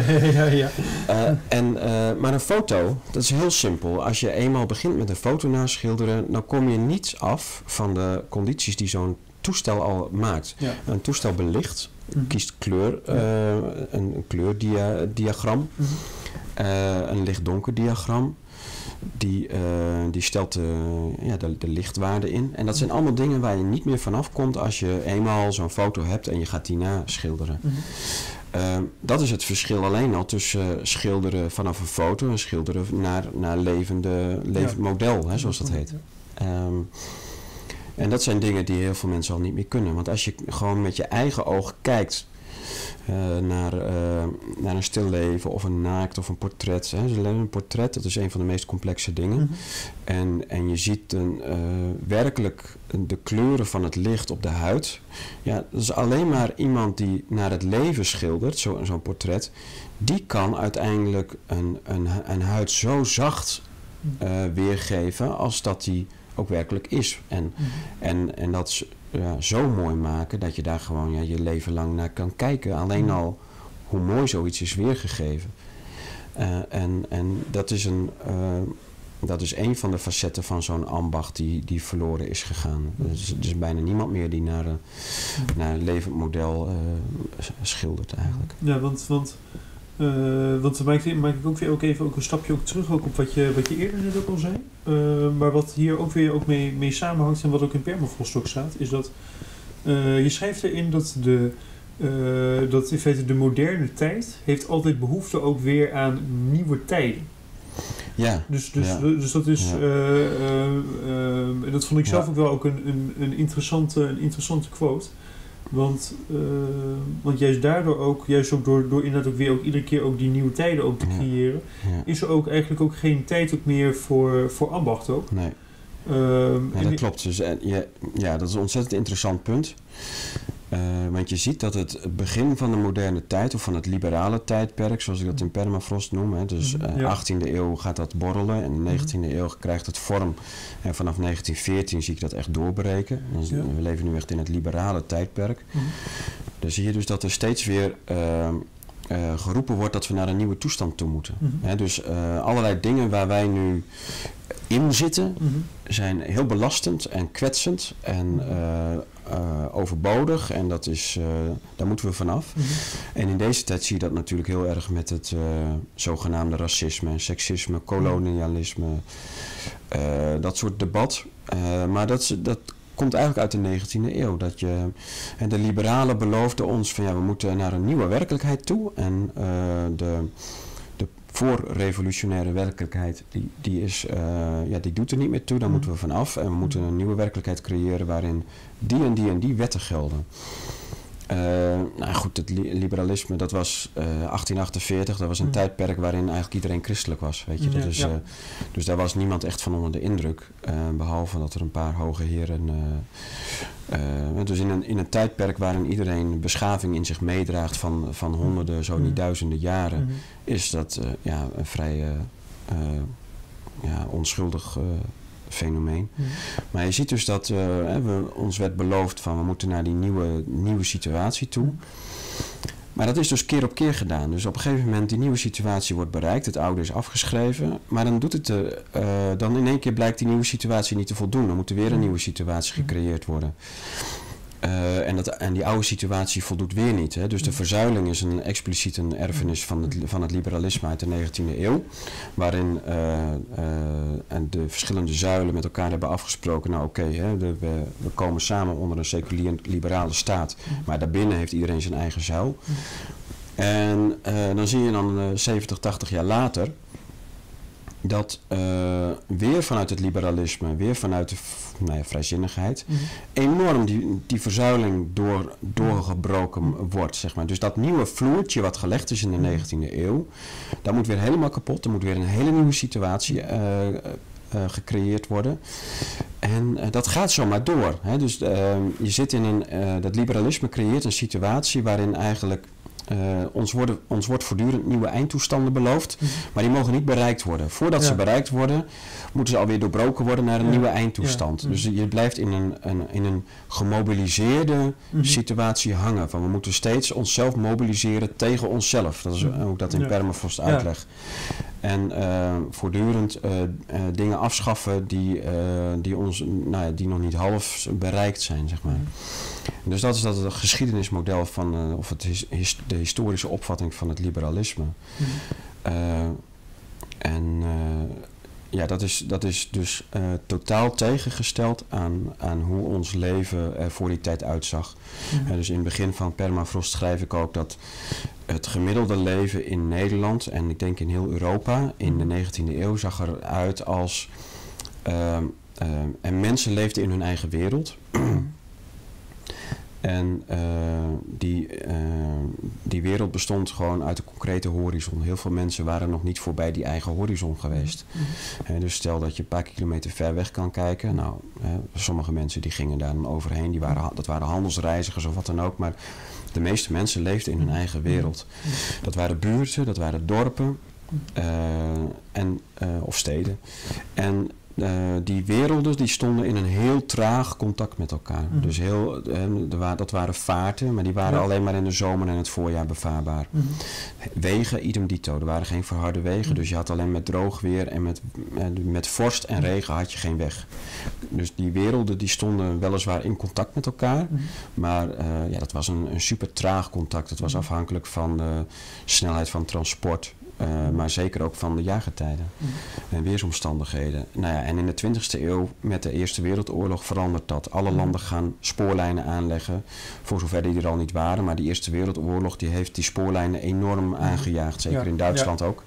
maar een foto, dat is heel simpel. Als je eenmaal begint met een foto naschilderen, dan kom je niets af van de condities die zo'n toestel al maakt. Een toestel belicht. Kiest kleur, eh, een, kleurdiagram, Mhm. eh, een licht-donker diagram. Die, eh, die stelt de, ja, de, de lichtwaarde in. En dat zijn allemaal dingen waar je niet meer vanaf komt als je eenmaal zo'n foto hebt en je gaat die naschilderen. Mhm. Uh, dat is het verschil alleen al tussen schilderen vanaf een foto en schilderen naar, naar levende, levend Ja. model, hè, zoals dat heet. Ehm, en dat zijn dingen die heel veel mensen al niet meer kunnen. Want als je gewoon met je eigen oog kijkt eh, naar, eh, naar een stilleven of een naakt of een portret. Hè. Dus Een portret, dat is een van de meest complexe dingen. Mhm. En, en je ziet een, eh, werkelijk de kleuren van het licht op de huid. Ja, dat is alleen maar iemand die naar het leven schildert, zo- zo'n portret. Die kan uiteindelijk een, een, een huid zo zacht weergeven als dat die ook werkelijk is. En, Mhm. en, en dat is, ja, zo mooi maken dat je daar gewoon ja, je leven lang naar kan kijken. Alleen Mhm. al hoe mooi zoiets is weergegeven. Eh, en, en dat is een... eh, dat is een van de facetten van zo'n ambacht die, die verloren is gegaan. Er is, er is bijna niemand meer die naar een, naar een levend model eh, schildert eigenlijk. Ja, want, want Uh, want dan maak ik, maak ik ook weer ook even ook een stapje ook terug ook op wat je, wat je eerder net ook al zei. Uh, maar wat hier ook weer ook mee, mee samenhangt en wat ook in Permafrost ook staat, is dat uh, je schrijft erin dat, de, dat in feite de moderne tijd heeft altijd behoefte ook weer aan nieuwe tijden. Ja. Dus, dus, ja. dus dat is, Ja. en dat vond ik zelf Ja. ook wel ook een, een, een, interessante, een interessante quote. Want, eh, want juist daardoor ook, juist ook door, door inderdaad ook weer ook iedere keer ook die nieuwe tijden ook te creëren, Ja. is er ook eigenlijk ook geen tijd ook meer voor, voor ambacht ook. Nee. Ehm, Ja, en- dat klopt. Dus, eh, ja, ja, dat is een ontzettend interessant punt. Eh, want je ziet dat het begin van de moderne tijd, of van het liberale tijdperk, zoals ik dat in permafrost noem, hè, dus Mhm, eh, ja. 18e eeuw gaat dat borrelen en in de 19e eeuw krijgt het vorm. En vanaf 1914 zie ik dat echt doorbreken. Ja. We leven nu echt in het liberale tijdperk. Mhm. Dan zie je dus dat er steeds weer eh, eh, geroepen wordt dat we naar een nieuwe toestand toe moeten. Mhm. Hè, dus allerlei dingen waar wij nu in zitten, Mhm. zijn heel belastend en kwetsend en eh, eh, overbodig. En dat is, eh, daar moeten we vanaf. Mhm. En in deze tijd zie je dat natuurlijk heel erg met het eh, zogenaamde racisme, seksisme, kolonialisme, eh, dat soort debat. Maar dat, dat komt eigenlijk uit de 19e eeuw. Dat je, en de liberalen beloofden ons van ja, we moeten naar een nieuwe werkelijkheid toe. En de voorrevolutionaire werkelijkheid, die, die, is, eh, ja, die doet er niet meer toe. Daar Mhm. moeten we vanaf. En we moeten een nieuwe werkelijkheid creëren waarin die en die en die wetten gelden. Eh, nou goed, het li- liberalisme, dat was eh, 1848. Dat was een Mhm. tijdperk waarin eigenlijk iedereen christelijk was. Weet je? Ja, ja. eh, dus daar was niemand echt van onder de indruk. eh, behalve dat er een paar hoge heren... eh, eh, dus in een, in een tijdperk waarin iedereen beschaving in zich meedraagt van, van honderden, zo niet duizenden jaren, Mhm. is dat eh, ja, een vrij eh, eh, ja, onschuldig eh, fenomeen. Mhm. Maar je ziet dus dat eh, we, ons werd beloofd van we moeten naar die nieuwe, nieuwe situatie toe. Maar dat is dus keer op keer gedaan. Dus op een gegeven moment die nieuwe situatie wordt bereikt, het oude is afgeschreven. Maar dan doet het eh, eh, dan in één keer blijkt die nieuwe situatie niet te voldoen. Dan moet er weer een nieuwe situatie gecreëerd worden. Eh, en, dat, en die oude situatie voldoet weer niet. Hè. Dus de verzuiling is een expliciet een erfenis van het, van het liberalisme uit de 19e eeuw. Waarin en de verschillende zuilen met elkaar hebben afgesproken. Nou oké, we, we komen samen onder een seculier liberale staat. Maar daarbinnen heeft iedereen zijn eigen zuil. En dan zie je dan eh, 70, 80 jaar later dat eh, weer vanuit het liberalisme, weer vanuit de nou ja, vrijzinnigheid, Mhm. enorm die, die verzuiling door, doorgebroken wordt. Zeg maar. Dus dat nieuwe vloertje wat gelegd is in de 19e eeuw, dat moet weer helemaal kapot. Er moet weer een hele nieuwe situatie eh, eh, gecreëerd worden. En dat gaat zomaar door. Hè? Dus eh, je zit in een, dat liberalisme creëert een situatie waarin eigenlijk ons, worden, ons wordt voortdurend nieuwe eindtoestanden beloofd, maar die mogen niet bereikt worden. Voordat Ja. ze bereikt worden, moeten ze alweer doorbroken worden naar een Ja. nieuwe eindtoestand. Ja. Dus je blijft in een, een, in een gemobiliseerde Mhm. situatie hangen. Van we moeten steeds onszelf mobiliseren tegen onszelf. Dat is Mhm. hoe ik dat in. Permafrost uitleg. En eh, voortdurend eh, eh, dingen afschaffen die, eh, die, ons, nou ja, die nog niet half bereikt zijn, zeg maar. Dus dat is dat het geschiedenismodel van, eh, of het his- his- de historische opvatting van het liberalisme. Mhm. Eh, en eh, ja, dat is, dat is dus totaal tegengesteld aan, aan hoe ons leven er voor die tijd uitzag. Mhm. Eh, dus in het begin van Permafrost schrijf ik ook dat het gemiddelde leven in Nederland en ik denk in heel Europa in de 19e eeuw zag eruit als. ehm, ehm, en mensen leefden in hun eigen wereld. En eh, die, eh, die wereld bestond gewoon uit een concrete horizon. Heel veel mensen waren nog niet voorbij die eigen horizon geweest. Hè, dus stel dat je een paar kilometer ver weg kan kijken. Nou, sommige mensen die gingen daar dan overheen. Die waren, dat waren handelsreizigers of wat dan ook. Maar de meeste mensen leefden in hun eigen wereld. Dat waren buurten, dat waren dorpen. eh, en, of steden. En eh, die werelden die stonden in een heel traag contact met elkaar. Mhm. Dus heel, eh, dat waren vaarten, maar die waren Ja. alleen maar in de zomer en het voorjaar bevaarbaar. Mhm. Wegen, idem dito. Er waren geen verharde wegen, Mhm. dus je had alleen met droog weer en met, met, met vorst en regen had je geen weg. Dus die werelden die stonden weliswaar in contact met elkaar, maar eh, ja, dat was een, een super traag contact. Het was afhankelijk van de snelheid van transport, eh, maar zeker ook van de jaargetijden Mhm. en weersomstandigheden. Nou ja, en in de 20e eeuw met de Eerste Wereldoorlog verandert dat. Alle Mhm. landen gaan spoorlijnen aanleggen, voor zover die er al niet waren. Maar die Eerste Wereldoorlog die heeft die spoorlijnen enorm aangejaagd, zeker Mhm. Ja, in Duitsland ook.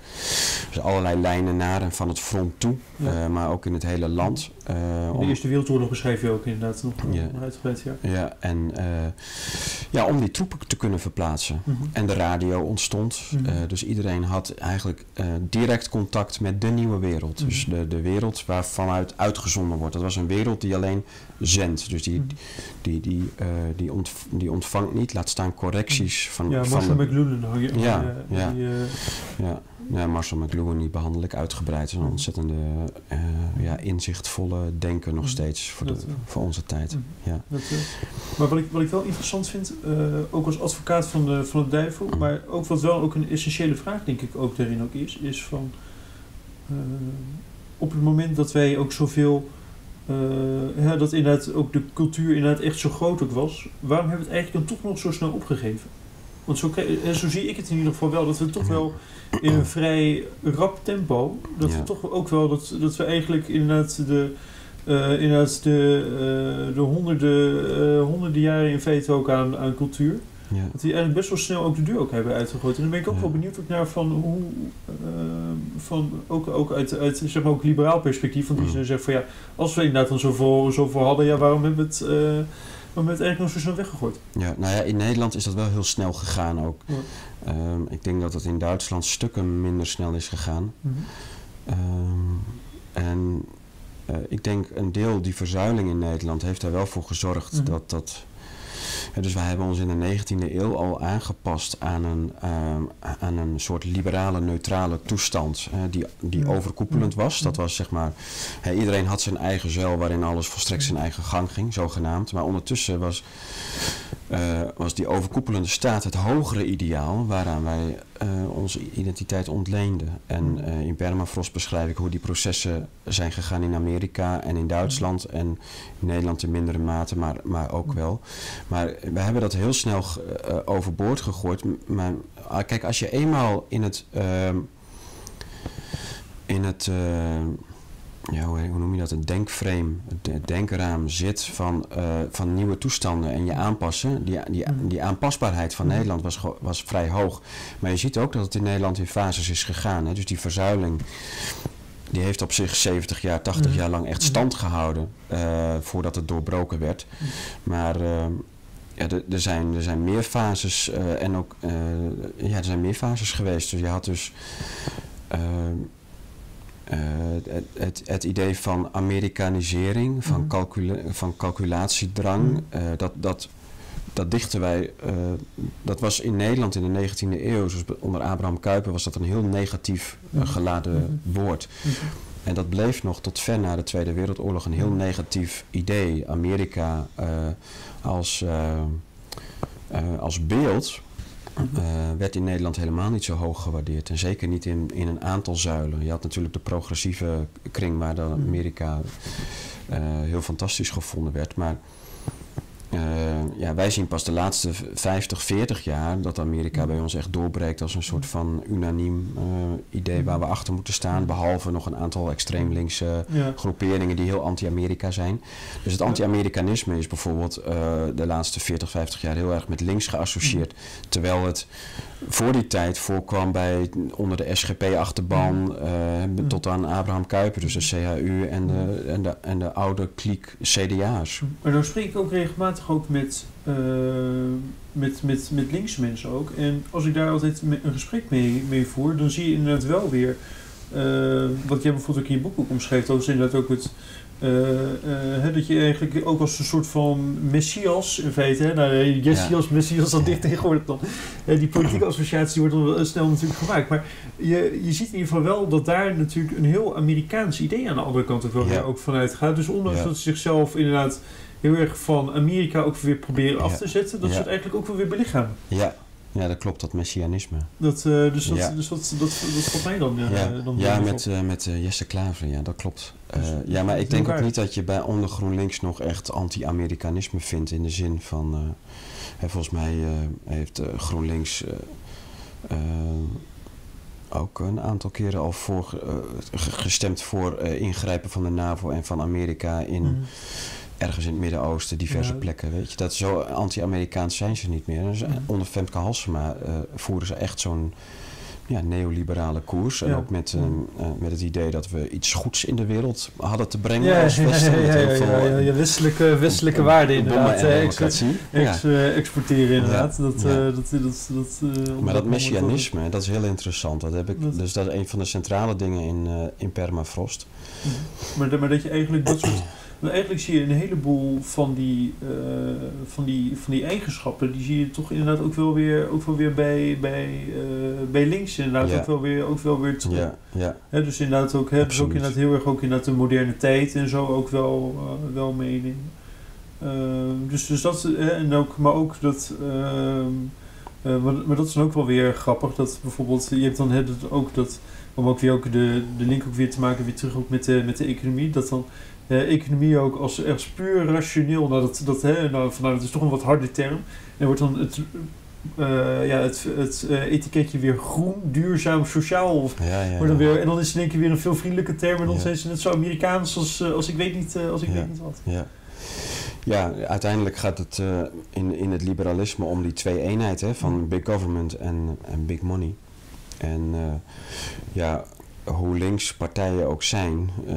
Dus allerlei lijnen naar en van het front toe, Ja. eh, maar ook in het hele land. eh, om- de Eerste Wereldoorlog beschrijf je ook inderdaad nog, uitgebreid. Ja. ja, en ja, om die troepen te kunnen verplaatsen. Mhm. En de radio ontstond. Mhm. Dus iedereen had eigenlijk eh, direct contact met de nieuwe wereld. Dus Mhm. de, de wereld waarvanuit uitgezonden wordt. Dat was een wereld die alleen zendt. Dus die, Mhm. die, die, eh, die, ontv- die ontvangt niet, laat staan correcties van, Ja, van Marshall de... McLuhan je Ja, die, eh, ja. Ja, ja, Marcel McLuhan die behandel ik uitgebreid. Een ontzettende eh, ja, inzichtvolle denker nog Mhm. steeds voor, de, Dat, voor onze tijd. Mhm. Ja. Dat, maar wat ik, wat ik wel interessant vind, eh, ook als advocaat van de, van de duivel, maar ook wat wel ook een essentiële vraag denk ik ook daarin ook is, is van eh, op het moment dat wij ook zoveel, ja, dat inderdaad ook de cultuur inderdaad echt zo groot ook was, waarom hebben we het eigenlijk dan toch nog zo snel opgegeven? Want zo, zo zie ik het in ieder geval wel, dat we toch wel in een vrij rap tempo, dat Ja. we toch ook wel, dat, dat we eigenlijk inderdaad de, eh, inderdaad de, eh, de honderden, eh, honderden jaren in feite ook aan, aan cultuur, Ja. dat die eigenlijk best wel snel ook de deur ook hebben uitgegooid. En dan ben ik ook Ja. wel benieuwd ook naar van hoe, van ook, ook uit, uit zeg maar ook liberaal perspectief, van die Mm. ze zeggen van ja, als we inderdaad dan zoveel, zoveel hadden, ja, waarom hebben we het, eh, waarom hebben we het eigenlijk nog zo snel weggegooid? Ja, nou ja, in Nederland is dat wel heel snel gegaan ook. Ja. Ehm, ik denk dat het in Duitsland stukken minder snel is gegaan. Ehm, en eh, ik denk een deel, die verzuiling in Nederland, heeft daar wel voor gezorgd Mhm. dat dat. Dus wij hebben ons in de 19e eeuw al aangepast aan een, ehm, aan een soort liberale, neutrale toestand die, die overkoepelend was. Dat was zeg maar, iedereen had zijn eigen zuil waarin alles volstrekt zijn eigen gang ging, zogenaamd. Maar ondertussen was, eh, was die overkoepelende staat het hogere ideaal waaraan wij eh, onze identiteit ontleenden. En eh, in Permafrost beschrijf ik hoe die processen zijn gegaan in Amerika en in Duitsland en in Nederland in mindere mate, maar, maar ook wel. Maar we hebben dat heel snel eh, overboord gegooid. Maar ah, kijk, als je eenmaal in het, ehm, in het eh, ja, hoe, hoe noem je dat, het denkframe, het de- denkraam zit van, eh, van nieuwe toestanden en je aanpassen. Die, die, Mhm. die aanpasbaarheid van Mhm. Nederland was, was vrij hoog. Maar je ziet ook dat het in Nederland in fases is gegaan. Hè? Dus die verzuiling, die heeft op zich 70 jaar, 80 Mhm. jaar lang echt stand gehouden eh, voordat het doorbroken werd. Maar eh, ja, er- zijn, er zijn meer fases en ook ja, er zijn meer fases geweest. Dus je had dus eh, het, het, het idee van Amerikanisering, van, calcula- van calculatiedrang, Mhm. eh, dat, dat, dat dichten wij, eh, dat was in Nederland in de 19e eeuw, zoals onder Abraham Kuyper, was dat een heel negatief Mhm. geladen woord. Mhm. En dat bleef nog tot ver na de Tweede Wereldoorlog een heel negatief idee. Amerika als, als beeld Eh, werd in Nederland helemaal niet zo hoog gewaardeerd. En zeker niet in, in een aantal zuilen. Je had natuurlijk de progressieve kring waar dan Mhm. Amerika eh, heel fantastisch gevonden werd. Maar eh, ja, wij zien pas de laatste v- 50, 40 jaar dat Amerika Mhm. bij ons echt doorbreekt als een soort van unaniem eh, idee waar we achter moeten staan. Behalve nog een aantal extreem linkse Ja. groeperingen die heel anti-Amerika zijn. Dus het anti-Amerikanisme is bijvoorbeeld eh, de laatste 40, 50 jaar heel erg met links geassocieerd. Terwijl het voor die tijd voorkwam bij onder de SGP-achterban Mm. tot aan Abraham Kuyper, dus de CHU en de, en de, en de oude kliek CDA's. Maar dan spreek ik ook regelmatig ook met, eh, met, met, met linkse mensen ook. En als ik daar altijd een gesprek mee, mee voer, dan zie je inderdaad wel weer... eh, wat jij bijvoorbeeld ook in je boek ook omschrijft, dat is inderdaad ook het, eh, hè, dat je eigenlijk ook als een soort van messias, in feite, hè, nou, messias, dat dicht tegenwoordig dan. Die politieke (clears throat) associatie wordt dan snel natuurlijk gemaakt. Maar je, je ziet in ieder geval wel dat daar natuurlijk een heel Amerikaans idee aan de andere kant ook wel Ja. ook vanuit gaat. Dus ondanks Ja. dat ze zichzelf inderdaad heel erg van Amerika ook weer proberen af Ja. te zetten, dat ze Ja. het eigenlijk ook wel weer belichamen. Ja, ja dat klopt, dat messianisme. Dat, eh, dus dat, Ja. dus dat, dat, dat, valt mij dan, eh, Ja, dan ja met, eh, met eh, Jesse Klaver, ja, dat klopt. Eh, Dus- ja, maar ik denk ook niet dat je bij onder GroenLinks nog echt anti-Amerikanisme vindt in de zin van, eh, hè, volgens mij eh, heeft eh, GroenLinks eh, eh, ook een aantal keren al voor, eh, ge- gestemd voor eh, ingrijpen van de NAVO en van Amerika in Mhm. Ergens in het Midden-Oosten, diverse Ja. plekken. Weet je, dat zo anti-Amerikaans zijn ze niet meer. Dus, eh, Mhm. Onder Femke Halsema eh, voeren ze echt zo'n ja, neoliberale koers. En ook met, Mhm. eh, met het idee dat we iets goeds in de wereld hadden te brengen Ja, als Westen. ja, ja, ja, ja, ja, ja, westelijke, westelijke waarden inderdaad. ex- ex- Ja. exporteren inderdaad. Ja. Dat, Ja. dat, dat, dat, Maar dat messianisme, dat is heel interessant. Dat heb ik, dus dat is een van de centrale dingen in, in permafrost. wat- Maar, maar dat je eigenlijk dat soort... Want eigenlijk zie je een heleboel van die, eh, van, die, van die eigenschappen, die zie je toch inderdaad ook wel weer, ook wel weer bij, bij, eh, bij links inderdaad Ja. ook, wel weer, ook wel weer terug. Ja, ja, Hè, dus inderdaad ook, hè, dus ook inderdaad heel erg ook inderdaad de moderne tijd en zo ook wel, eh, wel meenemen. Eh, dus, dus dat, hè, en ook, maar ook dat, ehm, eh, maar, maar dat is dan ook wel weer grappig, dat bijvoorbeeld, je hebt dan hè, dat ook dat, om ook weer ook de, de link ook weer te maken, weer terug ook met de, met de economie, dat dan eh, economie ook als, als puur rationeel, nou dat, dat, hè, nou, dat is toch een wat harde term, en wordt dan het, eh, ja, het, het eh, etiketje weer groen, duurzaam, sociaal of ja, ja, maar dan ja. weer, en dan is het in één keer weer een veel vriendelijke term. En dan zijn ze net zo Amerikaans als, als ik weet niet, als ik weet niet wat. Ja. ja, uiteindelijk gaat het in, in het liberalisme om die twee eenheid hè, van big government en, en big money. En ja, hoe links partijen ook zijn, eh,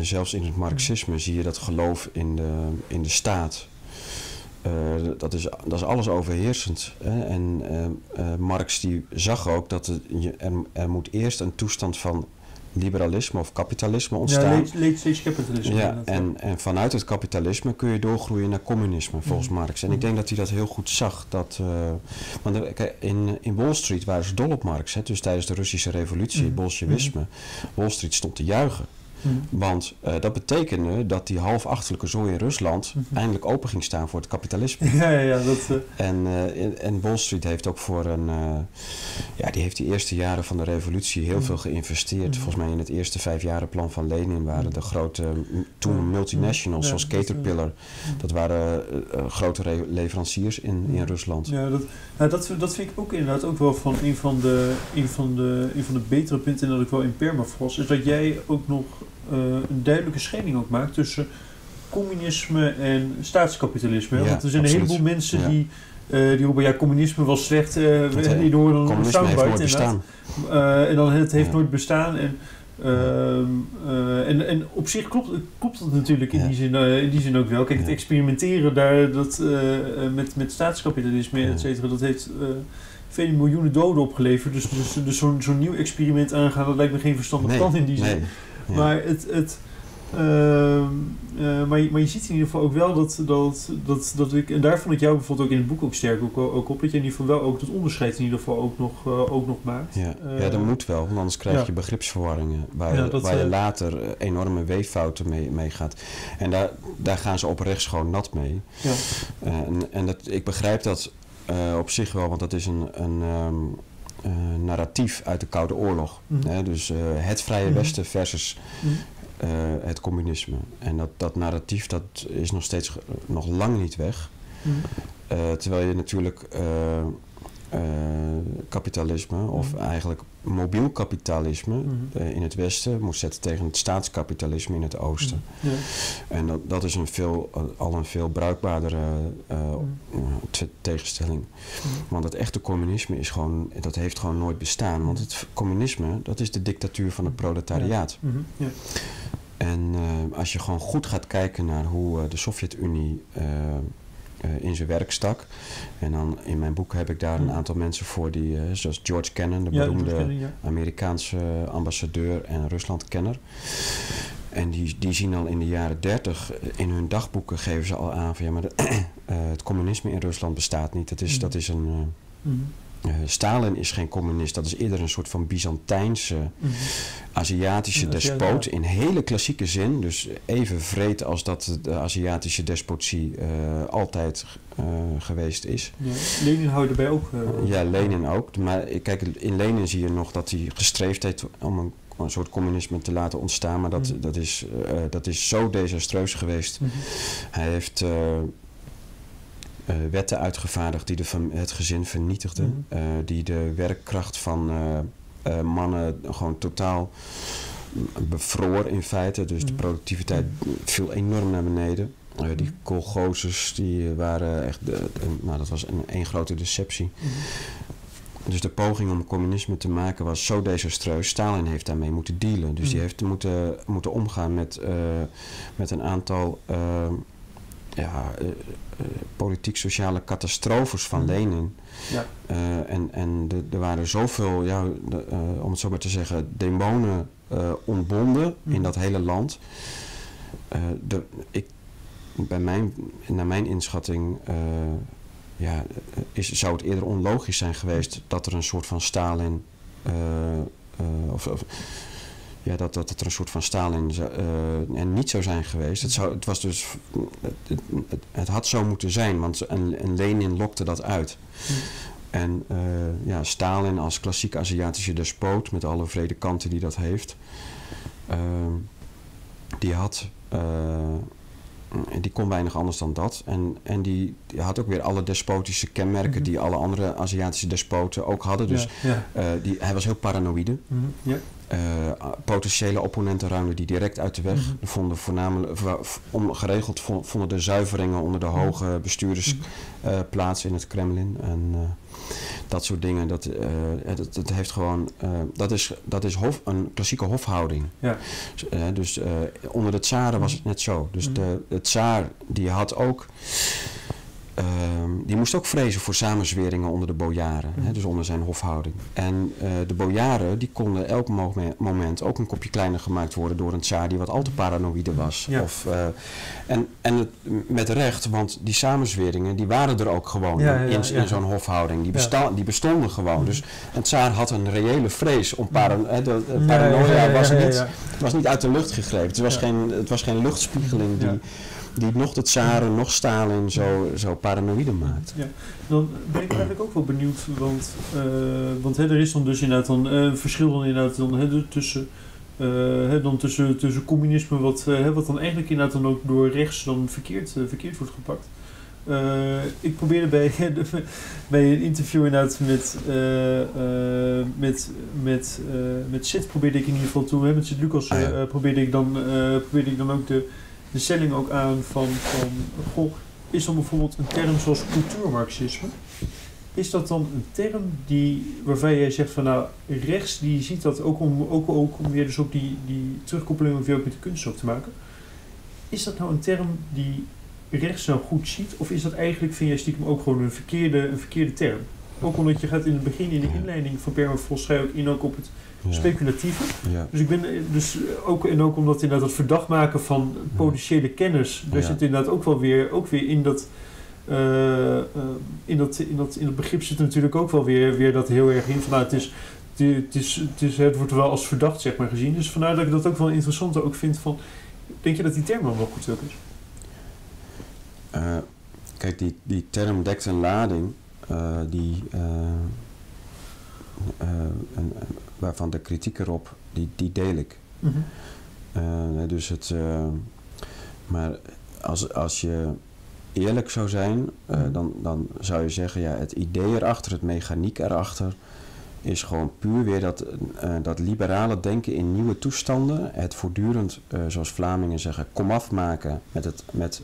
zelfs in het marxisme zie je dat geloof in de, in de staat. eh, dat, is, dat is alles overheersend. Hè? En eh, Marx die zag ook dat je, er, er moet eerst een toestand van liberalisme of kapitalisme ontstaan. Ja, late, capitalism. Ja, inderdaad. en, en vanuit het kapitalisme kun je doorgroeien naar communisme, volgens Mhm. Marx. En ik denk dat hij dat heel goed zag. Dat, eh, want kijk, in, in Wall Street waren ze dol op Marx. Hè, dus tijdens de Russische revolutie, Mhm. bolsjewisme. Wall Street stond te juichen. Hm. Want eh, dat betekende dat die halfachterlijke zooi in Rusland Mhm. eindelijk open ging staan voor het kapitalisme. (laughs) Ja, ja, dat... eh, En, eh, en- en Wall Street heeft ook voor een. ja, die heeft die eerste jaren van de revolutie heel Mhm. veel geïnvesteerd. Mhm. Volgens mij in het eerste vijfjarenplan van Lenin waren Mhm. de grote toen multinationals Ja, zoals Caterpillar. Dat waren grote leveranciers in, in. Rusland. ja, dat, nou, dat, dat vind ik ook inderdaad ook wel van een van de, een van de, een van de betere punten dat ik wel in permafrost, is dat jij ook nog een duidelijke scheiding ook maakt tussen communisme en staatskapitalisme. Ja, Want er zijn absoluut. een heleboel mensen Ja. die, eh, die roepen, ja, communisme was slecht. eh Want, eh, die horen dan een soundbite inderdaad. Eh, en dan het heeft Ja. nooit bestaan. En, ehm, eh, en, en op zich klopt, klopt dat natuurlijk in, die zin, eh, in die zin ook wel. Kijk, het experimenteren daar dat, eh, eh, met, met staatskapitalisme, et cetera, dat heeft eh, vele miljoenen doden opgeleverd. Dus, dus, dus zo'n zo'n nieuw experiment aangaan, dat lijkt me geen verstandig Nee, plan in die zin. nee. Ja. Maar, het, het, ehm, eh, maar, je, maar je ziet in ieder geval ook wel dat, dat, dat, dat ik, en daar vond ik jou bijvoorbeeld ook in het boek ook sterk ook, ook op, dat je in ieder geval wel ook dat onderscheid in ieder geval ook nog, eh, ook nog maakt. Ja, Eh, ja, dat moet wel, want anders krijg ja. je begripsverwarringen waar, Ja, je, dat, waar je eh, later eh, enorme weeffouten mee, mee gaat. En daar, daar gaan ze op rechts gewoon nat mee. Ja. Eh, en en dat, ik begrijp dat eh, op zich wel, want dat is een, een ehm, eh, narratief uit de Koude Oorlog. Mhm. Hè? Dus eh, het Vrije Mhm. Westen versus Mhm. eh, het communisme. En dat, dat narratief dat is nog steeds nog lang niet weg. Eh, terwijl je natuurlijk eh, eh, kapitalisme, of Mhm. eigenlijk mobiel kapitalisme Mhm. eh, in het westen moet zetten tegen het staatskapitalisme in het oosten. Ja. En dat, dat is een veel, al een veel bruikbaardere eh, Mhm. eh, te- tegenstelling. Mhm. Want het echte communisme is gewoon, dat heeft gewoon nooit bestaan. Want het communisme, dat is de dictatuur van het proletariaat. Mhm. Ja. En eh, als je gewoon goed gaat kijken naar hoe eh, de Sovjet-Unie eh, eh, in zijn werk stak. En dan in mijn boek heb ik daar een aantal mensen voor die, eh, zoals George Kennan, de beroemde George Kennan, ja. Amerikaanse ambassadeur en Ruslandkenner. En die, die zien al in de jaren 30, in hun dagboeken geven ze al aan van ja, maar de, (clears throat) eh, het communisme in Rusland bestaat niet. Dat is, Mhm. dat is een. eh, Mhm. Eh, Stalin is geen communist, dat is eerder een soort van Byzantijnse, Mhm. Aziatische despoot in hele klassieke zin. Dus even vreed als dat de Aziatische despotie eh, altijd eh, geweest is. Ja. Lenin houdt erbij ook. Ja, Lenin ook. Maar kijk, in Lenin zie je nog dat hij gestreefd heeft om een, een soort communisme te laten ontstaan. Maar dat, Mhm. dat, is, dat is zo desastreus geweest. Mhm. Hij heeft eh, wetten uitgevaardigd die de, het gezin vernietigden. Mhm. eh, die de werkkracht van eh, mannen gewoon totaal bevroor in feite. Dus de Mhm. productiviteit viel enorm naar beneden. Die Mhm. kolgozes die waren echt, nou dat was een, een grote deceptie. Dus de poging om communisme te maken was zo desastreus. Stalin heeft daarmee moeten dealen. Dus die heeft moeten, moeten omgaan met, met een aantal ja, politiek-sociale catastrofes van Mhm. Lenin. Ja. Eh, en en er waren zoveel, ja, de, eh, om het zo maar te zeggen, demonen eh, ontbonden Mhm. in dat hele land. Eh, de, ik, bij mijn, naar mijn inschatting eh, ja, is, zou het eerder onlogisch zijn geweest dat er een soort van Stalin. eh, eh, of, of, ja, dat, dat het er een soort van Stalin eh, en niet zou zijn geweest. Het, zou, het, was dus, het, het, het- had zo moeten zijn, want een, een Lenin lokte dat uit. En eh, ja, Stalin als klassiek Aziatische despoot, met alle vrede kanten die dat heeft, ehm, die had. eh, die kon weinig anders dan dat. En, en die, die had ook weer alle despotische kenmerken Mhm. die alle andere Aziatische despoten ook hadden. Dus ja, ja. die, hij was heel paranoïde. Mhm. ja. Eh, potentiële opponenten ruimden die direct uit de weg. Mhm. Vonden voornamelijk, v- v- om, geregeld vo- vonden de zuiveringen onder de Mhm. hoge bestuurders Mhm. eh, plaats in het Kremlin. En eh, dat soort dingen. Dat, het, het heeft gewoon, dat is, dat is hof, een klassieke hofhouding. Ja. Dus, onder de tsaren was het net zo. Dus de, de tsaar die had ook. Ehm, die moest ook vrezen voor samenzweringen onder de bojaren, hè, Mhm. dus onder zijn hofhouding. En eh, de bojaren die konden elk mo- moment ook een kopje kleiner gemaakt worden door een tsaar die wat al te paranoïde was. Ja. Of, eh, en en het, met recht, want die samenzweringen die waren er ook gewoon Ja, in, ja, in zo'n hofhouding. Die, besta- die bestonden gewoon. Mhm. Dus een tsaar had een reële vrees om para- hè, de, paranoia was niet was uit de lucht gegrepen. Het was, geen, het was geen luchtspiegeling die. Die nog de tsaren, nog Stalin zo, zo paranoïde maakt. Ja, dan ben ik eigenlijk ook wel benieuwd, want, eh, want hè, er is dan dus inderdaad dan, eh, een verschil dan inderdaad dan, hè, tussen, eh, hè, dan tussen, tussen communisme, wat, hè, wat dan eigenlijk inderdaad dan ook door rechts dan verkeerd, verkeerd wordt gepakt. Ik probeerde bij, (laughs) bij een interview inderdaad met, met, met, met Sid probeerde ik in ieder geval toen, hè, met Sid Lucas, Ah, probeerde, ik dan, probeerde ik dan ook de, de stelling ook aan van, van goh, is dan bijvoorbeeld een term zoals cultuurmarxisme, is dat dan een term die, waarvan jij zegt van nou, rechts die ziet dat ook om, ook, ook om weer dus ook die, die terugkoppeling weer ook met de kunst ook te maken. Is dat nou een term die rechts nou goed ziet? Of is dat eigenlijk, vind jij stiekem ook gewoon een verkeerde, een verkeerde term? Ook omdat je gaat in het begin, in de inleiding van Permafrost, ga je ook in ook op het Ja. speculatieve. Ja. Dus ik ben eh, dus eh, ook en ook omdat inderdaad het verdacht maken van potentiële kennis, daar zit inderdaad ook wel weer, ook weer in dat, eh, in dat, in dat, in dat begrip zit natuurlijk ook wel weer, weer dat heel erg in van nou, het is, het, is, het, is, het wordt wel als verdacht zeg maar gezien. Dus vandaar dat ik dat ook wel interessant ook vind van, denk je dat die term dan wel goed ook is? Kijk, die, die term dekt een lading die, eh, eh, en- en waarvan de kritiek erop, die, die deel ik. Eh, dus het, eh, maar als, als je eerlijk zou zijn, eh, Mhm. dan, dan zou je zeggen, ja, het idee erachter, het mechaniek erachter, is gewoon puur weer dat, dat liberale denken in nieuwe toestanden. Het voortdurend, zoals Vlamingen zeggen, komaf maken met, het, met,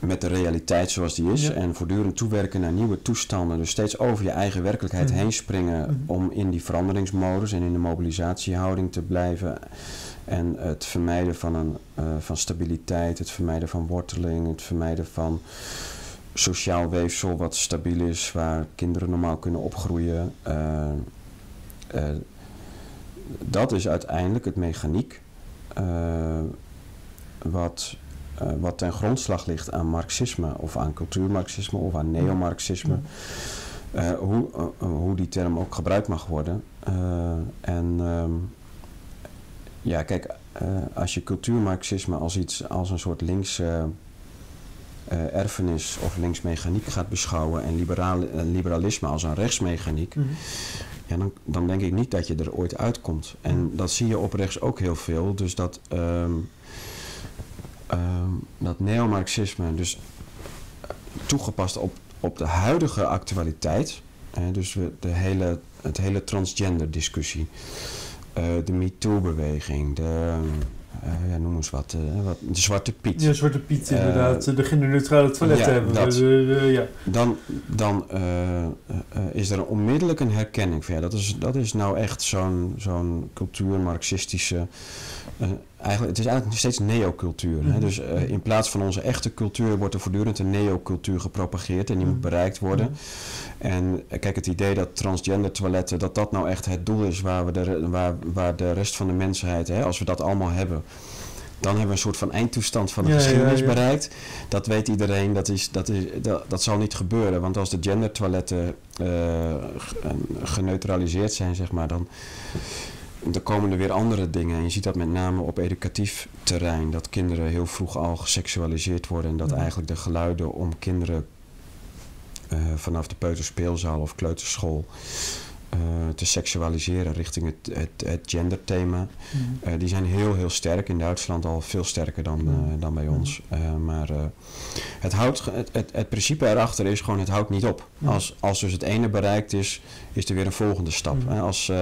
met de realiteit zoals die is. Ja. En voortdurend toewerken naar nieuwe toestanden. Dus steeds over je eigen werkelijkheid Mhm. heen springen Mhm. om in die veranderingsmodus en in de mobilisatiehouding te blijven. En het vermijden van, een, eh, van stabiliteit, het vermijden van worteling, het vermijden van sociaal weefsel wat stabiel is, waar kinderen normaal kunnen opgroeien. Eh, eh, dat is uiteindelijk het mechaniek wat, eh, wat ten grondslag ligt aan marxisme of aan cultuurmarxisme of aan neomarxisme. eh, hoe, eh, hoe die term ook gebruikt mag worden. En ehm, ja, kijk, als je cultuurmarxisme als iets als een soort links eh, erfenis of linksmechaniek gaat beschouwen en liberale, eh, liberalisme als een rechtsmechaniek, Mhm. ja, dan, dan denk ik niet dat je er ooit uitkomt. En dat zie je op rechts ook heel veel. Dus dat, ehm, dat neomarxisme, dus eh, toegepast op, op de huidige actualiteit, hè, dus de hele, het hele transgender discussie, eh, de MeToo-beweging, de, eh, ja, noem eens wat, wat, de Zwarte Piet. Ja, Zwarte Piet inderdaad. de genderneutrale toiletten ja, hebben dat. De- ja. dan, dan is er onmiddellijk een herkenning van ja, dat is, dat is nou echt zo'n zo'n cultuur-marxistische. Eigenlijk, het is eigenlijk steeds neocultuur. hè. Mhm. Dus eh, in plaats van onze echte cultuur wordt er voortdurend een neocultuur gepropageerd en die moet Mhm. bereikt worden. Mhm. En eh, kijk, het idee dat transgender toiletten, dat dat nou echt het doel is waar, we de, waar, waar de rest van de mensheid, hè, als we dat allemaal hebben, dan hebben we een soort van eindtoestand van de Ja, geschiedenis ja. bereikt. Dat weet iedereen, dat, is, dat, is, dat, dat zal niet gebeuren. Want als de gendertoiletten ge- geneutraliseerd zijn, zeg maar, dan, dan komen er weer andere dingen. En je ziet dat met name op educatief terrein. Dat kinderen heel vroeg al geseksualiseerd worden. En dat eigenlijk de geluiden om kinderen eh, vanaf de peuterspeelzaal of kleuterschool eh, te seksualiseren richting het, het, het genderthema. Eh, die zijn heel, heel sterk. In Duitsland al veel sterker dan, dan bij ons. Maar het, houdt, het, het, het principe erachter is gewoon, het houdt niet op. Als, als dus het ene bereikt is, is er weer een volgende stap. Als,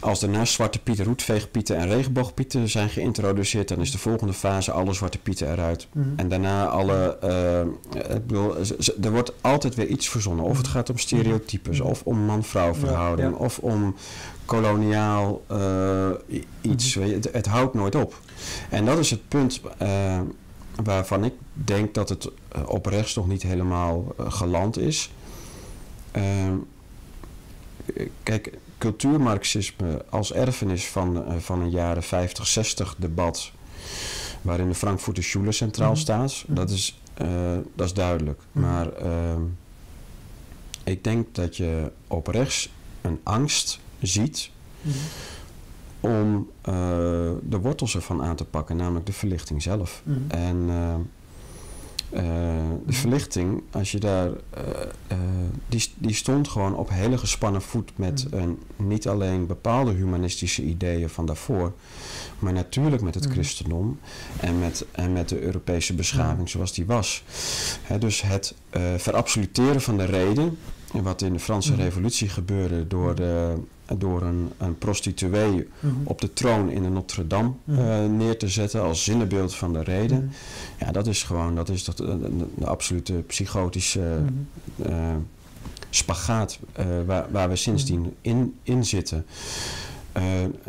als naast Zwarte Pieten, Roetveegpieten en Regenboogpieten zijn geïntroduceerd, dan is de volgende fase alle Zwarte Pieten eruit. Mhm. En daarna alle. eh, ik bedoel, er wordt altijd weer iets verzonnen. Of het gaat om stereotypes, Mhm. of om man-vrouw verhouding, Ja, ja. of om koloniaal eh, iets. Mhm. Het, het houdt nooit op. En dat is het punt eh, waarvan ik denk dat het eh, op rechts nog niet helemaal eh, geland is. Ehm, kijk, cultuurmarxisme als erfenis van, eh, van een jaren 50, 60 debat, waarin de Frankfurter Schule centraal Mhm. staat, Mhm. dat, is, eh, dat is duidelijk. Mhm. Maar ehm, ik denk dat je op rechts een angst ziet om eh, de wortels ervan aan te pakken, namelijk de verlichting zelf. En eh, de verlichting, als je daar, eh, eh, die, die stond gewoon op hele gespannen voet met Mhm. een, niet alleen bepaalde humanistische ideeën van daarvoor, maar natuurlijk met het Mhm. christendom en met, en met de Europese beschaving zoals die was. Hè, dus het verabsoluteren van de reden, en wat in de Franse Mhm. revolutie gebeurde door, de, door een, een prostituee Mhm. op de troon in de Notre-Dame Mhm. eh, neer te zetten als zinnebeeld van de reden. Mhm. Ja, dat is gewoon, dat is dat, de, absolute psychotische eh, spagaat eh, waar, waar we sindsdien in, in zitten.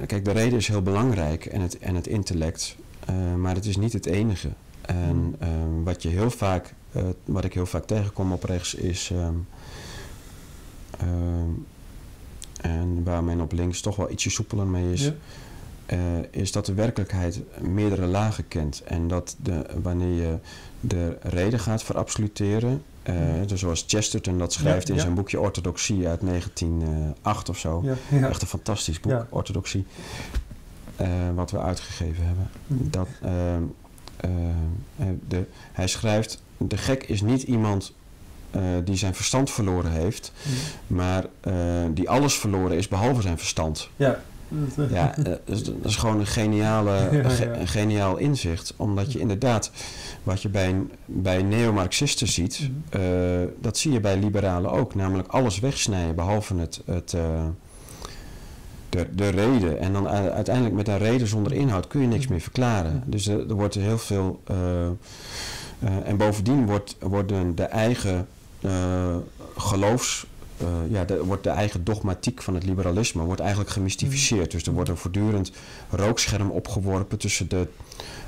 Kijk, de reden is heel belangrijk en het, en het intellect, maar het is niet het enige. En wat, je heel vaak, wat ik heel vaak tegenkom op rechts is. ehm, ehm, en waar men op links toch wel ietsje soepeler mee is, Ja. eh, is dat de werkelijkheid meerdere lagen kent. En dat de, wanneer je de reden gaat verabsoluteren, eh, dus zoals Chesterton dat schrijft Ja, in zijn boekje Orthodoxie uit 1908 of zo. Echt een fantastisch boek. Orthodoxie, eh, wat we uitgegeven hebben. Mhm. Dat, de, hij schrijft, de gek is niet iemand eh, die zijn verstand verloren heeft, maar eh, die alles verloren is behalve zijn verstand. Ja. Dat, Ja, eh, dat is- dat is gewoon een, geniale, (laughs) Ja, een ja. een geniaal inzicht. Omdat je inderdaad, wat je bij, bij neomarxisten ziet, Mhm. dat zie je bij liberalen ook. Namelijk alles wegsnijden, behalve het, het, de, de reden. En dan uiteindelijk met een reden zonder inhoud kun je niks meer verklaren. Dus er, er wordt heel veel... en bovendien wordt, worden de eigen geloofs... eh, ja, de, wordt de eigen dogmatiek van het liberalisme wordt eigenlijk gemystificeerd. Dus er wordt een voortdurend rookscherm opgeworpen tussen de,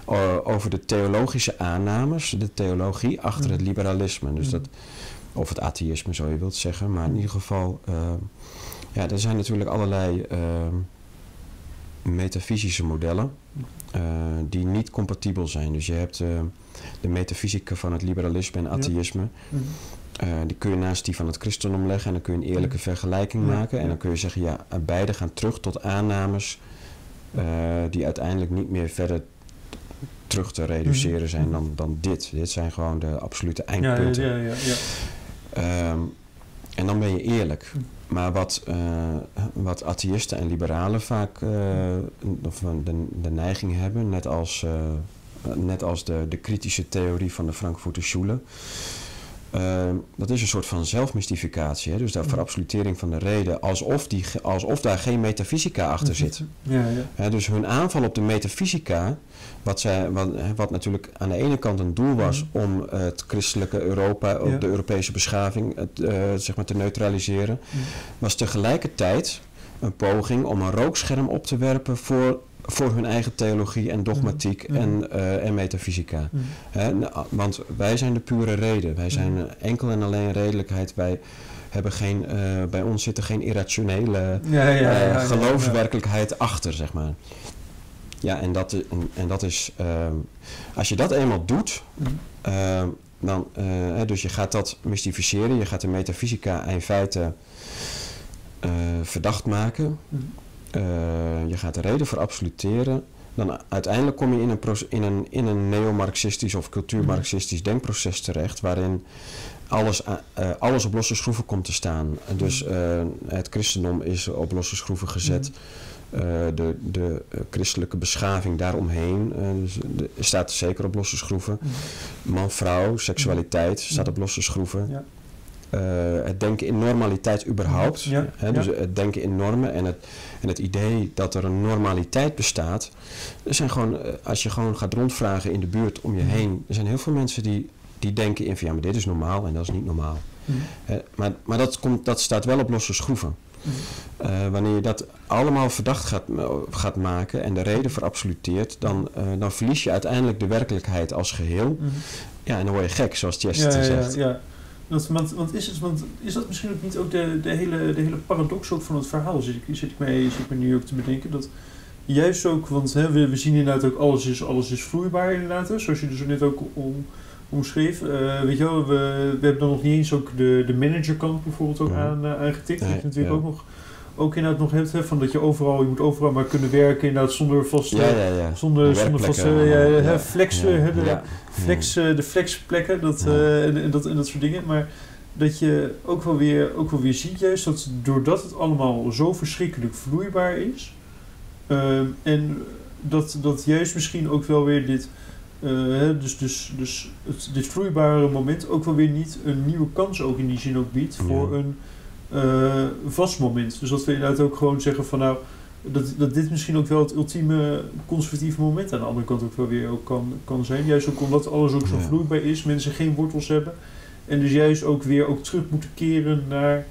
eh, over de theologische aannames, de theologie achter het liberalisme. Dus Mhm. dat, of het atheïsme, zo je wilt zeggen. Maar in ieder geval, eh, ja, er zijn natuurlijk allerlei. eh, metafysische modellen eh, die niet compatibel zijn. Dus je hebt eh, de metafysica van het liberalisme en atheïsme. Eh, die kun je naast die van het christendom leggen en dan kun je een eerlijke vergelijking maken. En dan kun je zeggen, ja, beide gaan terug tot aannames eh, die uiteindelijk niet meer verder terug te reduceren Mhm. zijn dan, dan dit. Dit zijn gewoon de absolute eindpunten. ja, ja, ja. Ehm, en dan ben je eerlijk. Hm. Maar wat, eh, wat atheïsten en liberalen vaak of de, de neiging hebben, net als, net als de, de kritische theorie van de Frankfurter Schule, ehm, dat is een soort van zelfmystificatie. Hè? Dus de verabsolutering van de reden, alsof, die, alsof daar geen metafysica achter zit. Ja, ja. Hè, dus hun aanval op de metafysica, wat, zij, wat, wat natuurlijk aan de ene kant een doel was Mhm. om het christelijke Europa, Ja. de Europese beschaving, het, eh, zeg maar te neutraliseren, Mhm. was tegelijkertijd een poging om een rookscherm op te werpen voor, voor hun eigen theologie en dogmatiek Mhm. en, eh, en metafysica. Hè, nou, want wij zijn de pure reden. Wij zijn enkel en alleen redelijkheid. Wij hebben geen, eh, bij ons zit er geen irrationele Ja, ja, ja, eh, ja, geloofswerkelijkheid achter, zeg maar. Ja, en dat, en, en dat is... ehm, als je dat eenmaal doet... Ehm, dan, dus je gaat dat mystificeren. Je gaat de metafysica in feite verdacht maken. Mhm. Eh, je gaat de reden verabsoluteren. Dan uiteindelijk kom je in een, in een, in een neo-marxistisch of cultuur-marxistisch denkproces terecht... waarin alles, eh, alles op losse schroeven komt te staan. Dus eh, het christendom is op losse schroeven gezet. Eh, de, de christelijke beschaving daaromheen dus de- staat zeker op losse schroeven. Man, vrouw, seksualiteit staat op losse schroeven. Ja. Eh, het denken in normaliteit überhaupt. Ja, Hè, dus het denken in normen en het, en het idee dat er een normaliteit bestaat. Er zijn gewoon, eh, als je gewoon gaat rondvragen in de buurt om je Mhm. heen, er zijn heel veel mensen die, die denken in van ja, maar dit is normaal en dat is niet normaal. Hè, maar maar dat, komt, dat staat wel op losse schroeven. Mhm. Eh, wanneer je dat allemaal verdacht gaat, gaat maken en de reden verabsoluteert, dan, dan verlies je uiteindelijk de werkelijkheid als geheel. Ja, en dan word je gek, zoals Chester ja, zegt. ja. Want, want, want, is het, want is dat misschien ook niet ook de, de, hele, de hele paradox ook van het verhaal? Zit ik, zit ik, mij, zit ik me nu ook te bedenken dat juist ook, want hè, we, we zien inderdaad ook alles is, alles is vloeibaar inderdaad, hè, zoals je dus net ook om, omschreef. Eh, weet je wel, we, we hebben dan nog niet eens ook de, de managerkant bijvoorbeeld ook aan, eh, aangetikt. Nee, dat je natuurlijk ja. ook nog ook inderdaad nog hebt, hè, van dat je overal, je moet overal maar kunnen werken inderdaad zonder vaste... Ja, ja, ja. Zonder, De zonder vaste werkplekken, ja, ja, hè, flex, ja, hè, de, flex, eh, de flexplekken dat, eh, en, en dat, en dat soort dingen. Maar dat je ook wel, weer, ook wel weer ziet juist dat doordat het allemaal zo verschrikkelijk vloeibaar is... ehm, en dat, dat juist misschien ook wel weer dit... eh, hè, dus dus, dus het, dit vloeibare moment ook wel weer niet een nieuwe kans ook in die zin ook biedt voor een eh, vast moment. Dus dat we inderdaad ook gewoon zeggen van nou, dat, dat dit misschien ook wel het ultieme conservatieve moment aan de andere kant ook wel weer ook kan, kan zijn. Juist ook omdat alles ook zo Ja. vloeibaar is, mensen geen wortels hebben. En dus juist ook weer ook terug moeten keren naar,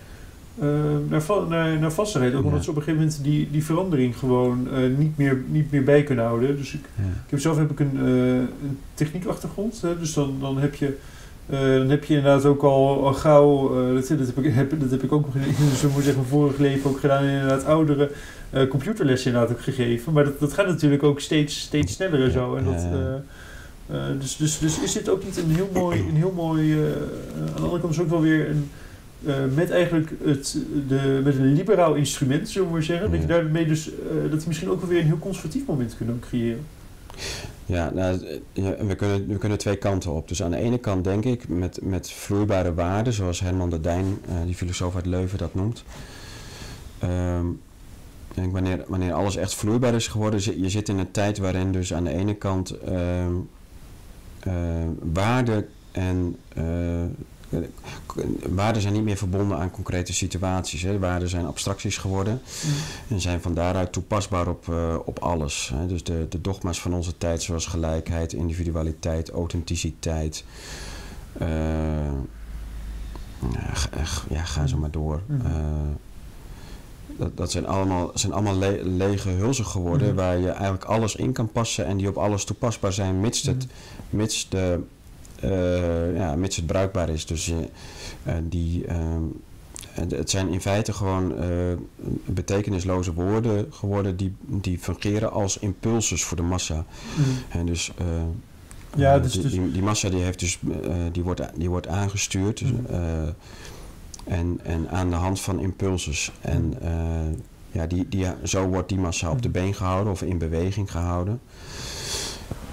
eh, naar, naar, naar vastheid. Ook Ja. omdat ze op een gegeven moment die, die verandering gewoon eh, niet, meer, niet meer bij kunnen houden. Dus ik, Ja. ik heb zelf heb ik een, eh, een techniekachtergrond. Hè, dus dan, dan heb je eh, dan heb je inderdaad ook al, al gauw, eh, dat, dat, heb ik, heb, dat heb ik ook in, we zeggen, vorig leven ook gedaan, inderdaad oudere eh, computerlessen inderdaad ook gegeven. Maar dat, dat gaat natuurlijk ook steeds, steeds sneller en zo. En dat, dus, dus, dus is dit ook niet een heel mooi, een heel mooi aan de andere kant is ook wel weer een, met eigenlijk het, de, met een liberaal instrument, zullen we maar zeggen, dat je daarmee dus, dat je misschien ook wel weer een heel conservatief moment kunt ook creëren. Ja, nou, eh, ja, we, kunnen, we kunnen twee kanten op. Dus aan de ene kant denk ik met, met vloeibare waarden, zoals Herman de Dijn, eh, die filosoof uit Leuven, dat noemt. Ehm, denk wanneer, wanneer alles echt vloeibaar is geworden, je zit in een tijd waarin dus aan de ene kant ehm eh, waarden en waarden zijn niet meer verbonden aan concrete situaties. Hè. Waarden zijn abstracties geworden. En zijn van daaruit toepasbaar op, eh, op alles. Hè. Dus de, de dogma's van onze tijd, zoals gelijkheid, individualiteit, authenticiteit. eh, ja, ga, g- ja, ga zo maar door. Eh, dat, dat zijn allemaal, zijn allemaal le- lege hulzen geworden Mhm. waar je eigenlijk alles in kan passen en die op alles toepasbaar zijn, mits het, mits de, eh, ja, mits het bruikbaar is. Dus je, eh, die, ehm, het zijn in feite gewoon eh, betekenisloze woorden geworden die, die fungeren als impulses voor de massa. En dus, eh, Ja, eh, dus- die, dus- die, die massa die heeft dus, eh, die, wordt, die wordt aangestuurd dus, eh, en, en aan de hand van impulses. En eh, ja, die, die, zo wordt die massa op de been gehouden of in beweging gehouden.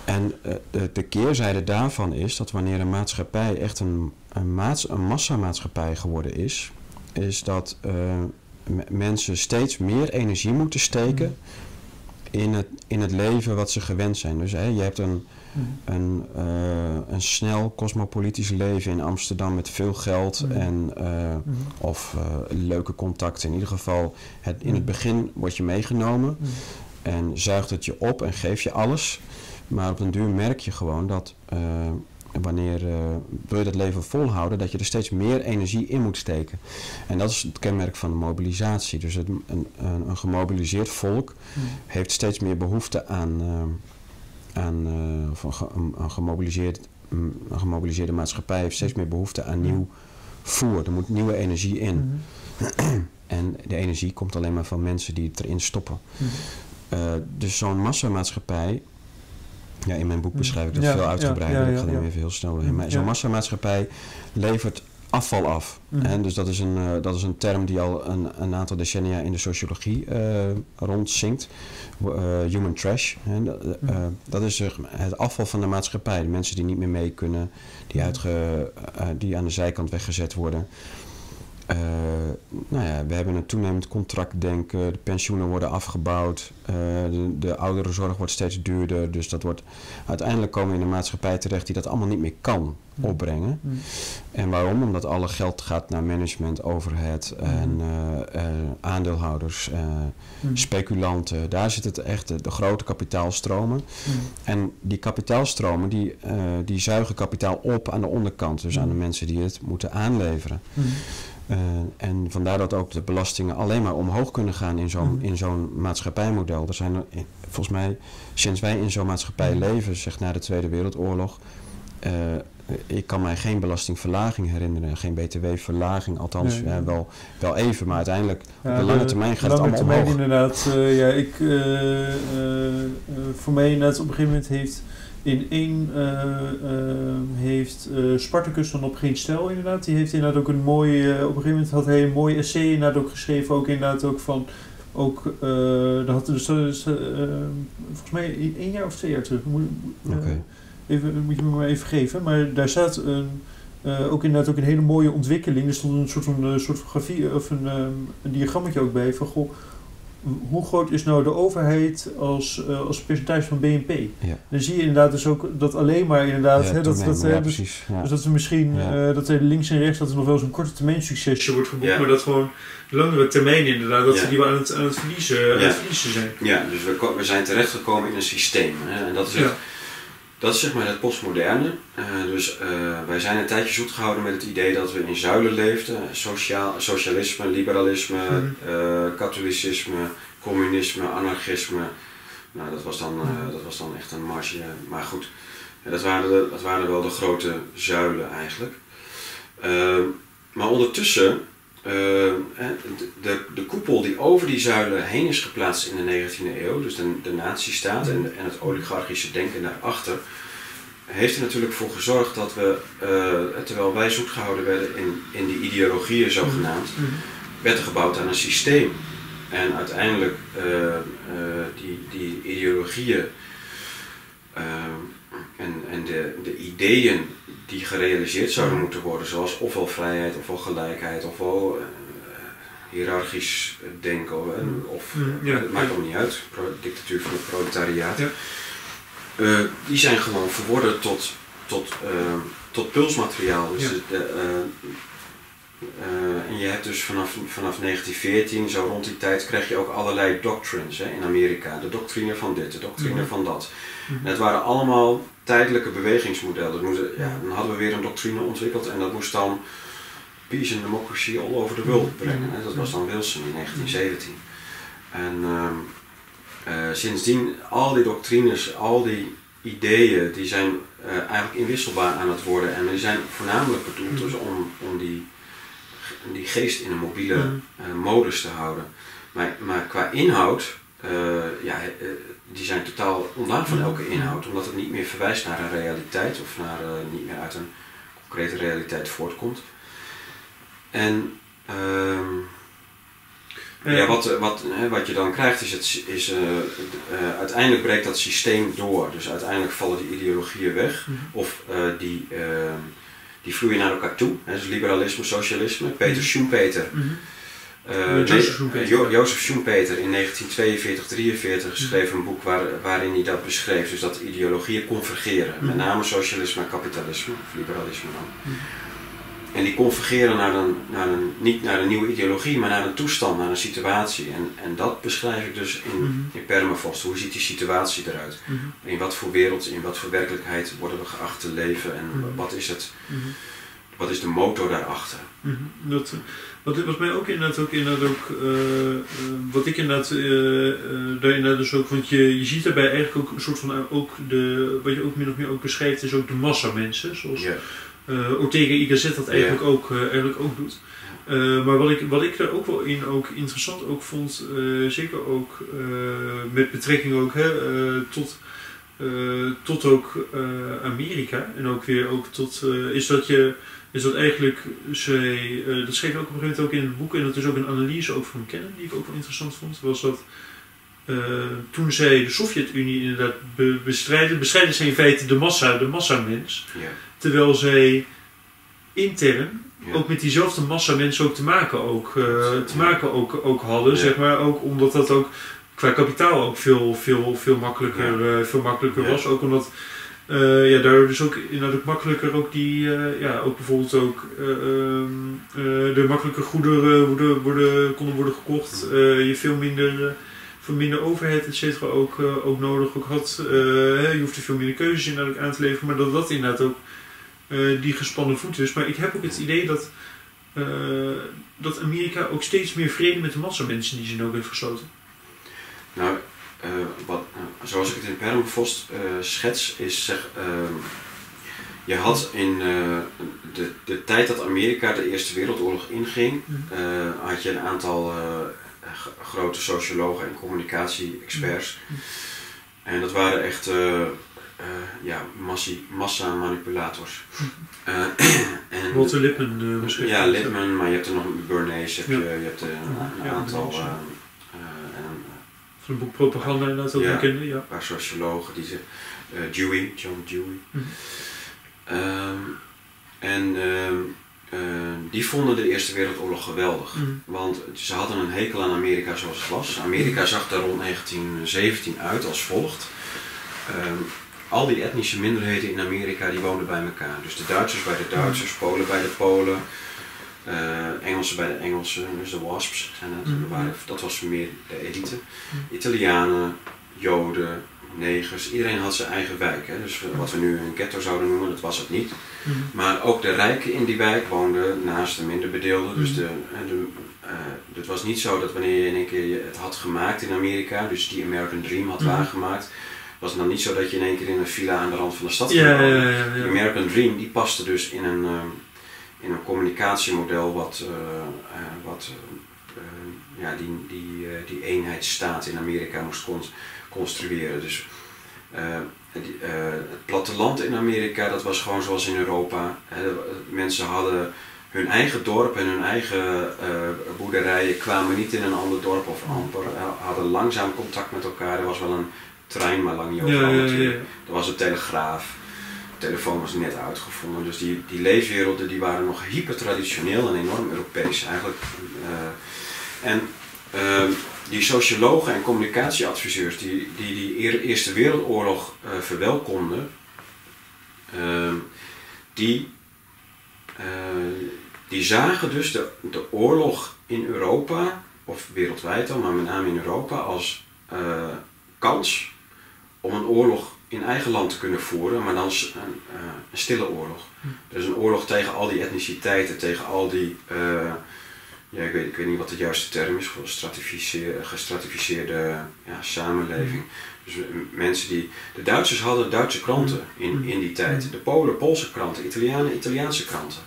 En eh, de, de keerzijde daarvan is dat wanneer een maatschappij echt een, een, maats, een massamaatschappij geworden is, is dat eh, mensen steeds meer energie moeten steken in het, in het leven wat ze gewend zijn. Dus hè, je hebt een, een, eh, een snel cosmopolitisch leven in Amsterdam met veel geld Mhm. en, eh, of leuke contacten. In ieder geval, het, in het begin word je meegenomen en zuigt het je op en geeft je alles. Maar op een duur merk je gewoon dat eh, wanneer eh, wil je dat leven volhouden, dat je er steeds meer energie in moet steken. En dat is het kenmerk van de mobilisatie. Dus het, een, een, gemobiliseerd volk heeft steeds meer behoefte aan, eh, aan of een, ge- een, een gemobiliseerd, een gemobiliseerde maatschappij heeft steeds meer behoefte aan nieuw voer. Er moet nieuwe energie in. (clears throat) En de energie komt alleen maar van mensen die het erin stoppen. Eh, dus zo'n massamaatschappij. Ja, in mijn boek beschrijf ik dat Ja, veel uitgebreider. ja, ik ja, ga er ja. even heel snel doorheen. Mm, Maar zo'n massamaatschappij levert afval af. Mm. En dus dat is, een, eh, dat is een term die al een, een aantal decennia in de sociologie eh rondzinkt. Eh, human trash. Hè. Dat, Mm. dat is maar het afval van de maatschappij. De mensen die niet meer mee kunnen, die, uitge, die aan de zijkant weggezet worden. Eh, nou ja, we hebben een toenemend contractdenken, de pensioenen worden afgebouwd, eh, de, de ouderenzorg wordt steeds duurder. Dus dat wordt, uiteindelijk komen we in een maatschappij terecht die dat allemaal niet meer kan opbrengen. Mm. En waarom? Omdat alle geld gaat naar management, overhead en eh, aandeelhouders, Mm. speculanten. Daar zit het echt, de, de grote kapitaalstromen. En die kapitaalstromen die, die zuigen kapitaal op aan de onderkant. Dus aan de mensen die het moeten aanleveren. Eh, en vandaar dat ook de belastingen alleen maar omhoog kunnen gaan in zo'n, Mhm. in zo'n maatschappijmodel. Er zijn er, eh, volgens mij, sinds wij in zo'n maatschappij Mhm. leven, zeg na de Tweede Wereldoorlog, eh, ik kan mij geen belastingverlaging herinneren, geen btw-verlaging, althans Nee. ja, wel, wel even, maar uiteindelijk Ja, op de lange termijn gaat lange het allemaal termijn omhoog. inderdaad. ja, ik, voor mij inderdaad op een gegeven moment heeft in één eh, eh, heeft eh, Spartacus dan op geen stijl inderdaad. Die heeft inderdaad ook een mooi, op een gegeven moment had hij een mooi essay inderdaad ook geschreven. Ook inderdaad ook van, ook, dat had dus, dus, volgens mij i- één jaar of twee jaar terug. Moet, Oké. even, moet je me maar even geven. Maar daar staat een, ook inderdaad ook een hele mooie ontwikkeling. Er stond een soort van, soort van grafie, of een, een diagrammetje ook bij van goh, hoe groot is nou de overheid als, eh, als percentage van BNP? Ja. Dan zie je inderdaad dus ook dat alleen maar inderdaad, Ja, hè, dat, dat, ja, dus. Ja. dus dat we misschien, Ja. eh, dat er links en rechts, dat er nog wel eens een korte termijn succesje wordt geboekt, Ja. maar dat gewoon langere termijn inderdaad, dat Ja. ze die wel aan het, aan het verliezen, aan Ja. het verliezen zijn. Ja, dus we, we zijn terechtgekomen in een systeem. Hè? En dat is, het. Dat is zeg maar het postmoderne. Eh, dus eh, wij zijn een tijdje zoet gehouden met het idee dat we in zuilen leefden. Sociaal, socialisme, liberalisme, eh, katholicisme, communisme, anarchisme. Nou, dat was dan, Mhm. dat was dan echt een marge. Maar goed, dat, waren de, dat waren wel de grote zuilen eigenlijk. Eh, maar ondertussen, de, de, de koepel die over die zuilen heen is geplaatst in de 19e eeuw, dus de, de nazistaat en, en het oligarchische denken daarachter, heeft er natuurlijk voor gezorgd dat we, eh, terwijl wij zoet gehouden werden in, in die ideologieën zogenaamd, werd er gebouwd aan een systeem. En uiteindelijk eh, die, die ideologieën eh, en, en de, de ideeën die gerealiseerd zouden moeten worden, zoals ofwel vrijheid, ofwel gelijkheid, ofwel eh, hiërarchisch denken, eh, of Mm, ja. het maakt niet uit, dictatuur van het proletariaat. Ja. Eh, die zijn gewoon verworden tot, tot, tot pulsmateriaal. Dus Ja. de, eh, en je hebt dus vanaf, vanaf 1914, zo rond die tijd, krijg je ook allerlei doctrines hè, in Amerika. De doctrine van dit, de doctrine Mhm. van dat. Mhm. En het waren allemaal tijdelijke bewegingsmodellen. Moest- ja, dan hadden we weer een doctrine ontwikkeld en dat moest dan peace and democracy all over the world brengen. Hè. Dat was dan Wilson in 1917. En ehm, eh, sindsdien, al die doctrines, al die ideeën, die zijn eh, eigenlijk inwisselbaar aan het worden. En die zijn voornamelijk bedoeld dus om, om die die geest in een mobiele eh, modus te houden. Maar, maar qua inhoud, eh, ja, eh, die zijn totaal ontdaan van elke inhoud, omdat het niet meer verwijst naar een realiteit of naar, niet meer uit een concrete realiteit voortkomt. En ehm, Eh, ja, wat, wat, hè, wat je dan krijgt is, het, is uiteindelijk breekt dat systeem door. Dus uiteindelijk vallen die ideologieën weg. Mhm. Of die, eh, die vloeien naar elkaar toe. Hè, dus liberalisme, socialisme. Peter Mhm. Schumpeter. Mhm. eh, Eh, nee, Joseph Schumpeter. eh, Jo- Jozef Schumpeter in 1942-43 schreef een boek waar, waarin hij dat beschreef. Dus dat ideologieën convergeren. Met Mhm. name socialisme en kapitalisme, of liberalisme dan. En die convergeren naar een, naar een, niet naar een nieuwe ideologie, maar naar een toestand, naar een situatie. En, en dat beschrijf ik dus in, Mhm. in Permafrost. Hoe ziet die situatie eruit? Mhm. In wat voor wereld, in wat voor werkelijkheid worden we geacht te leven? En Mhm. wat, is het, Mhm. wat is de motor daarachter? Dat, wat, wat mij ook inderdaad ook, inderdaad ook eh, eh, wat ik inderdaad, eh, daar inderdaad dus ook, want je, je ziet daarbij eigenlijk ook een soort van, ook de, wat je ook min of meer ook beschrijft, is ook de massa mensen, zoals. Eh Ortega y Gasset dat eigenlijk, ook, eh, eigenlijk ook doet. Eh, maar wat ik, wat ik daar ook wel in ook interessant ook vond, zeker ook met betrekking ook hè, tot, tot ook Amerika en ook weer ook tot, is dat je, is dat eigenlijk, zij, dat schreef ik ook op een gegeven moment ook in het boek en dat is ook een analyse ook van Kennan die ik ook wel interessant vond, was dat toen zij de Sovjet-Unie inderdaad be- bestrijden, bestrijden zij in feite de massa, de massamens. Ja. Terwijl zij intern Ja. ook met diezelfde massa mensen ook te maken, ook, eh, te Ja. maken ook, ook hadden. Ja. Zeg maar, ook omdat dat ook qua kapitaal ook veel, veel, veel makkelijker, eh, veel makkelijker Ja. was. Ook omdat eh, ja, daar dus ook inderdaad ook makkelijker ook die, ja, ook bijvoorbeeld ook eh, ehm, eh, de makkelijke goederen worden, worden, konden worden gekocht. Je veel minder, veel minder overhead et cetera ook, ook nodig ook had. Hè, je hoefde veel minder keuzes inderdaad aan te leveren, maar dat dat inderdaad ook eh, die gespannen voet is. Maar ik heb ook het idee dat, eh, dat Amerika ook steeds meer vrede met de massa mensen die ze ook heeft gesloten. Nou, eh, wat, zoals ik het in Permafrost schets, is zeg, ehm, je had in de, de tijd dat Amerika de Eerste Wereldoorlog inging, Mhm. had je een aantal grote sociologen en communicatie-experts. Mhm. En dat waren echt eh, eh, ja, massi- massa-manipulators. (laughs) Eh, (clears throat) en, Walter Lippmann eh, misschien. ja, Lippmann, maar je hebt er nog Bernays, heb Ja. je, je hebt er een, een Ja, aantal eh, eh, en, eh, Van het boek Propaganda inderdaad ook Ja. bekende, ja. een paar sociologen die ze, eh, Dewey, John Dewey. Mhm. Ehm, en ehm, die vonden de Eerste Wereldoorlog geweldig. Mhm. Want ze hadden een hekel aan Amerika zoals het was. Amerika zag daar rond 1917 uit als volgt. Ehm, al die etnische minderheden in Amerika die woonden bij elkaar. Dus de Duitsers bij de Duitsers, Polen bij de Polen, eh, Engelsen bij de Engelsen, dus de WASPs. Zijn dat, Mhm. Dat was meer de elite. Italianen, Joden, negers, iedereen had zijn eigen wijk. Hè. Dus wat we nu een ghetto zouden noemen, dat was het niet. Mhm. Maar ook de rijken in die wijk woonden naast de minder bedeelden. Dus Mhm. de, de, eh, het was niet zo dat wanneer je in één keer het had gemaakt in Amerika, dus die American Dream had Mhm. waargemaakt, was het dan niet zo dat je in één keer in een villa aan de rand van de stad ging ja, ja, ja, Die. American Dream die paste dus in een, ehm, in een communicatiemodel wat, eh, eh, wat eh, ja, die, die, die eenheidsstaat in Amerika moest con- construeren. Dus die, het platteland in Amerika, dat was gewoon zoals in Europa. Hè, mensen hadden hun eigen dorp en hun eigen boerderijen, kwamen niet in een ander dorp of amper, hadden langzaam contact met elkaar. Er was wel een trein, maar lang niet overal ja, natuurlijk. Er was een telegraaf. De telefoon was net uitgevonden. Dus die, die leefwerelden die waren nog hyper traditioneel en enorm Europees eigenlijk. Eh, en ehm, die sociologen en communicatieadviseurs die die, die Eer- Eerste Wereldoorlog eh, verwelkomden, ehm, die, eh, die zagen dus de, de oorlog in Europa, of wereldwijd dan, maar met name in Europa, als kans om een oorlog in eigen land te kunnen voeren, maar dan een, eh, een stille oorlog. Dus een oorlog tegen al die etniciteiten, tegen al die, eh, ja, ik weet, ik weet niet wat de juiste term is, voor stratificeer- gestratificeerde ja, samenleving. Dus eh, mensen die, de Duitsers hadden Duitse kranten in, in die tijd, de Polen Poolse kranten, Italianen Italiaanse kranten.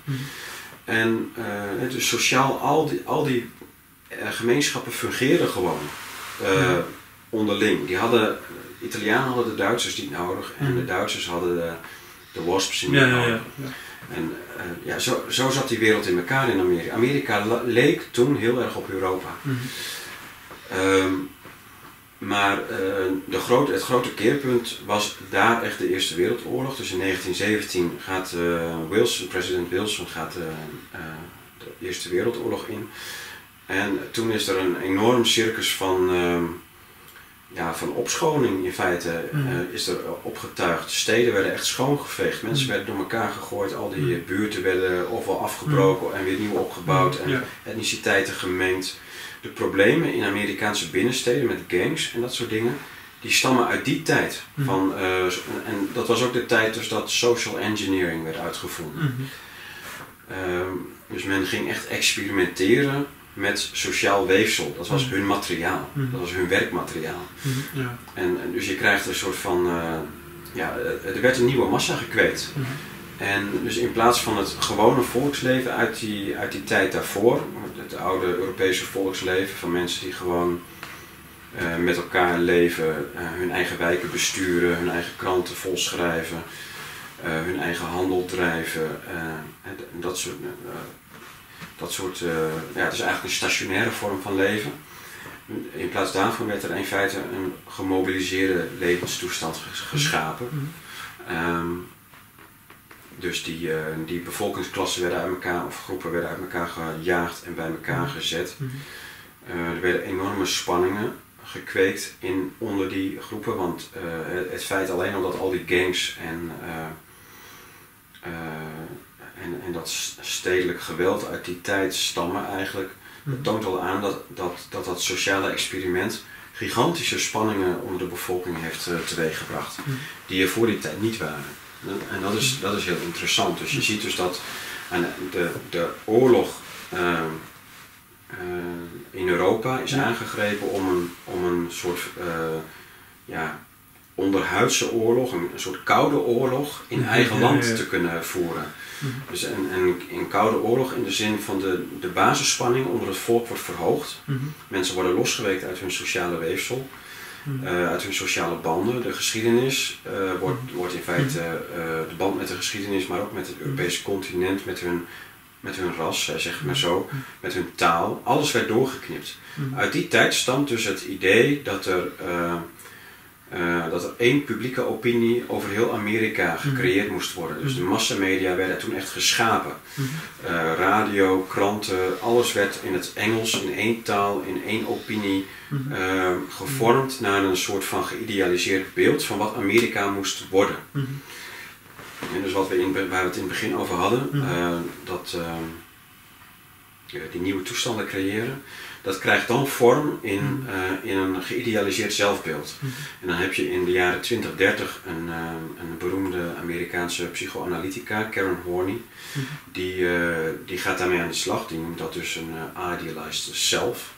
En uh, dus sociaal, al die, al die gemeenschappen fungeerden gewoon onderling. Die hadden, de Italianen hadden de Duitsers niet nodig en de Duitsers hadden de, de wasps niet Ja, nodig. ja, ja. En ja, zo, zo zat die wereld in elkaar in Amerika. Amerika leek toen heel erg op Europa. Ehm, maar eh, de het grote keerpunt was daar echt de Eerste Wereldoorlog. Dus in 1917 gaat eh, Wilson, president Wilson gaat eh, eh, de Eerste Wereldoorlog in. En toen is er een enorm circus van, ehm, ja, van opschoning in feite eh, is er opgetuigd. Steden werden echt schoongeveegd. Mensen werden door elkaar gegooid. Al die eh, buurten werden ofwel afgebroken en weer nieuw opgebouwd. En Ja. etniciteiten gemengd. De problemen in Amerikaanse binnensteden met gangs en dat soort dingen, die stammen uit die tijd. Van, eh, en dat was ook de tijd dus dat social engineering werd uitgevonden. Mhm. Ehm, dus men ging echt experimenteren met sociaal weefsel. Dat was Mhm. hun materiaal. Mhm. Dat was hun werkmateriaal. Ja. En, en dus je krijgt een soort van, eh, ja, er werd een nieuwe massa gekweekt. En dus in plaats van het gewone volksleven uit die, uit die tijd daarvoor, het oude Europese volksleven van mensen die gewoon eh, met elkaar leven, eh, hun eigen wijken besturen, hun eigen kranten volschrijven, eh, hun eigen handel drijven, en dat soort, dat soort eh, ja, het is eigenlijk een stationaire vorm van leven. In plaats daarvan werd er in feite een gemobiliseerde levenstoestand ges- geschapen. Mhm. Ehm, dus die, eh, die bevolkingsklassen werden uit elkaar, of groepen werden uit elkaar gejaagd en bij elkaar gezet. Mhm. Eh, er werden enorme spanningen gekweekt in, onder die groepen, want het, feit alleen al dat al die gangs en, en, en dat stedelijk geweld uit die tijd stammen eigenlijk, Mhm. dat toont al aan dat dat, dat, dat sociale experiment gigantische spanningen onder de bevolking heeft eh, teweeggebracht, Mhm. die er voor die tijd niet waren. En dat is, dat is heel interessant. Dus je ziet dus dat de, de oorlog eh, eh, in Europa is Ja. aangegrepen om een, om een soort eh, ja, onderhuidse oorlog, een, soort koude oorlog in eigen ja, land ja. te kunnen voeren. Mhm. Dus een, een, een koude oorlog in de zin van de, de basisspanning onder het volk wordt verhoogd. Mhm. Mensen worden losgeweekt uit hun sociale weefsel, Mhm. eh, uit hun sociale banden. De geschiedenis eh, wordt, wordt in feite eh, de band met de geschiedenis, maar ook met het Europese continent, met hun, met hun ras, zeg maar zo, met hun taal. Alles werd doorgeknipt. Uit die tijd stamt dus het idee dat er, eh, dat er één publieke opinie over heel Amerika gecreëerd moest worden. Dus de massamedia werden toen echt geschapen. Mhm. Eh, radio, kranten, alles werd in het Engels, in één taal, in één opinie Mhm. eh, gevormd naar een soort van geïdealiseerd beeld van wat Amerika moest worden. Mhm. En dus wat we in, waar we het in het begin over hadden, Mhm. dat die nieuwe toestanden creëren, dat krijgt dan vorm in, eh, in een geïdealiseerd zelfbeeld. Mhm. En dan heb je in de jaren 20, 30 een, eh, een beroemde Amerikaanse psychoanalytica, Karen Horney, Mhm. die, eh, die gaat daarmee aan de slag. Die noemt dat dus een idealized self,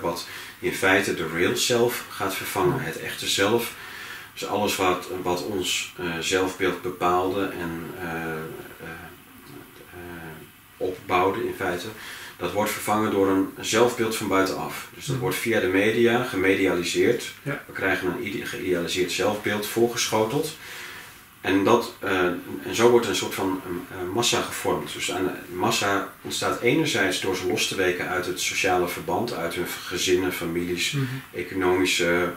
wat in feite de real self gaat vervangen, het echte zelf. Dus alles wat, wat ons zelfbeeld bepaalde en opbouwde in feite, dat wordt vervangen door een zelfbeeld van buitenaf. Dus dat Mhm. wordt via de media gemedialiseerd. Ja. We krijgen een geïdealiseerd zelfbeeld voorgeschoteld. En, dat, eh, en zo wordt een soort van massa gevormd. Dus aan de massa ontstaat enerzijds door ze los te weken uit het sociale verband, uit hun gezinnen, families, Mhm. economische.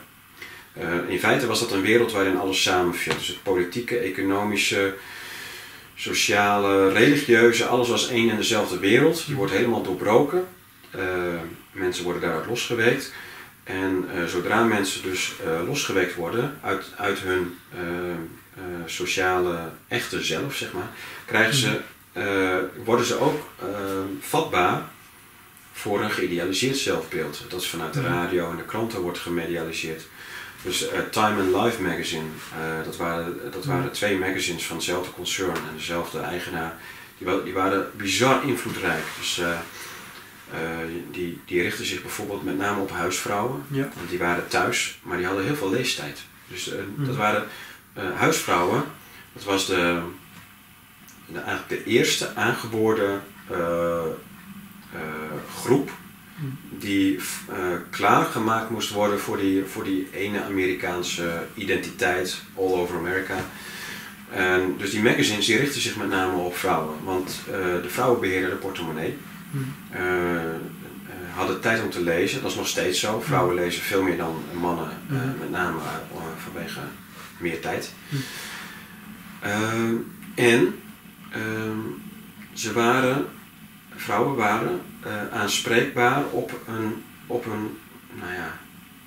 eh, in feite was dat een wereld waarin alles samenviel. Dus het politieke, economische, sociale, religieuze, alles was één en dezelfde wereld. Die wordt helemaal doorbroken. Eh, mensen worden daaruit losgeweekt. En eh, zodra mensen dus eh, losgeweekt worden uit, uit hun sociale echte zelf, zeg maar, krijgen ze, worden ze ook vatbaar voor een geïdealiseerd zelfbeeld. Dat is vanuit de radio en de kranten wordt gemedialiseerd. Dus eh, Time and Life magazine, eh, dat, waren, dat waren twee magazines van hetzelfde concern en dezelfde eigenaar. Die, die waren bizar invloedrijk. Dus eh, die, die richtten zich bijvoorbeeld met name op huisvrouwen. Ja. Want die waren thuis, maar die hadden heel veel leestijd. Dus eh, dat waren huisvrouwen. Dat was de, de, eigenlijk de eerste aangeboren groep die eh, klaargemaakt moest worden voor die, voor die ene Amerikaanse identiteit, all over America. En dus die magazines die richten zich met name op vrouwen, want eh, de vrouwen beheerden de portemonnee. Eh, eh, hadden tijd om te lezen, dat is nog steeds zo. Vrouwen lezen veel meer dan mannen, eh, met name vanwege meer tijd. Ehm, en ehm, ze waren, vrouwen waren eh, aanspreekbaar op een, op een nou ja,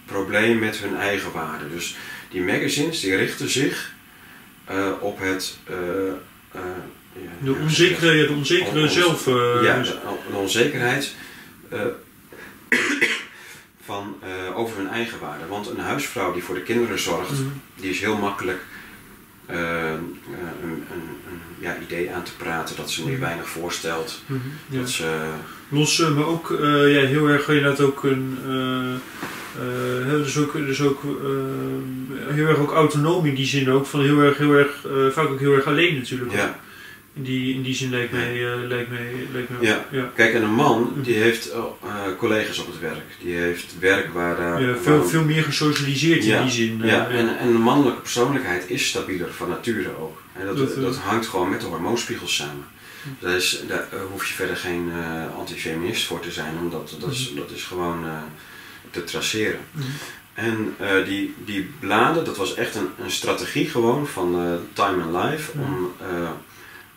probleem met hun eigen waarde. Dus die magazines die richten zich eh, op het. eh, ja, De onzekere, de onzekere on- zelf. ja, de, de onzekerheid (coughs) van, over hun eigen waarde. Want een huisvrouw die voor de kinderen zorgt, Mhm. die is heel makkelijk een, een ja, idee aan te praten dat ze nu Mhm. weinig voorstelt. mhm, ja. Dat ze, Los, eh, maar ook eh, ja, heel erg inderdaad ook een. eh, eh, dus ook, dus ook eh, heel erg ook autonoom in die zin ook. Van heel erg, heel erg, eh, vaak ook heel erg alleen natuurlijk. ook. ja. In, die, in die zin lijkt mij, eh, lijkt mij, ook. Ja. ja. Kijk, en een man die heeft eh, eh, collega's op het werk. Die heeft werk waar. Ja, veel, waar- veel meer gesocialiseerd Ja, in die zin. eh, Ja, en, en de mannelijke persoonlijkheid is stabieler van nature ook. En dat, Dat, dat, hangt gewoon met de hormoonspiegels samen. Daar, is, daar hoef je verder geen antifeminist voor te zijn, omdat dat is, dat is gewoon te traceren. Mhm. En die, die bladen, dat was echt een, een strategie gewoon van Time and Life om,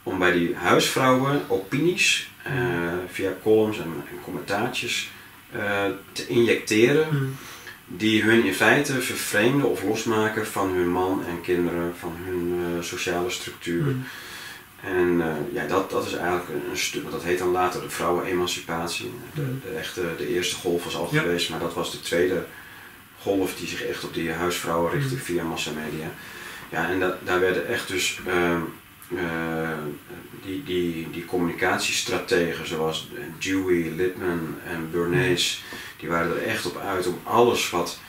om bij die huisvrouwen opinies eh, via columns en, en commentaartjes eh, te injecteren Mhm. die hun in feite vervreemden of losmaken van hun man en kinderen, van hun eh, sociale structuur. Mhm. En ja, dat, dat is eigenlijk een, een stuk, want dat heet dan later de vrouwenemancipatie. De, de, echte, de eerste golf was al Ja. geweest, maar dat was de tweede golf die zich echt op die huisvrouwen richtte Mhm. via massamedia. Ja, en da, daar werden echt dus ehm, eh, die, die, die communicatiestrategen zoals Dewey, Lippman en Bernays, die waren er echt op uit om alles wat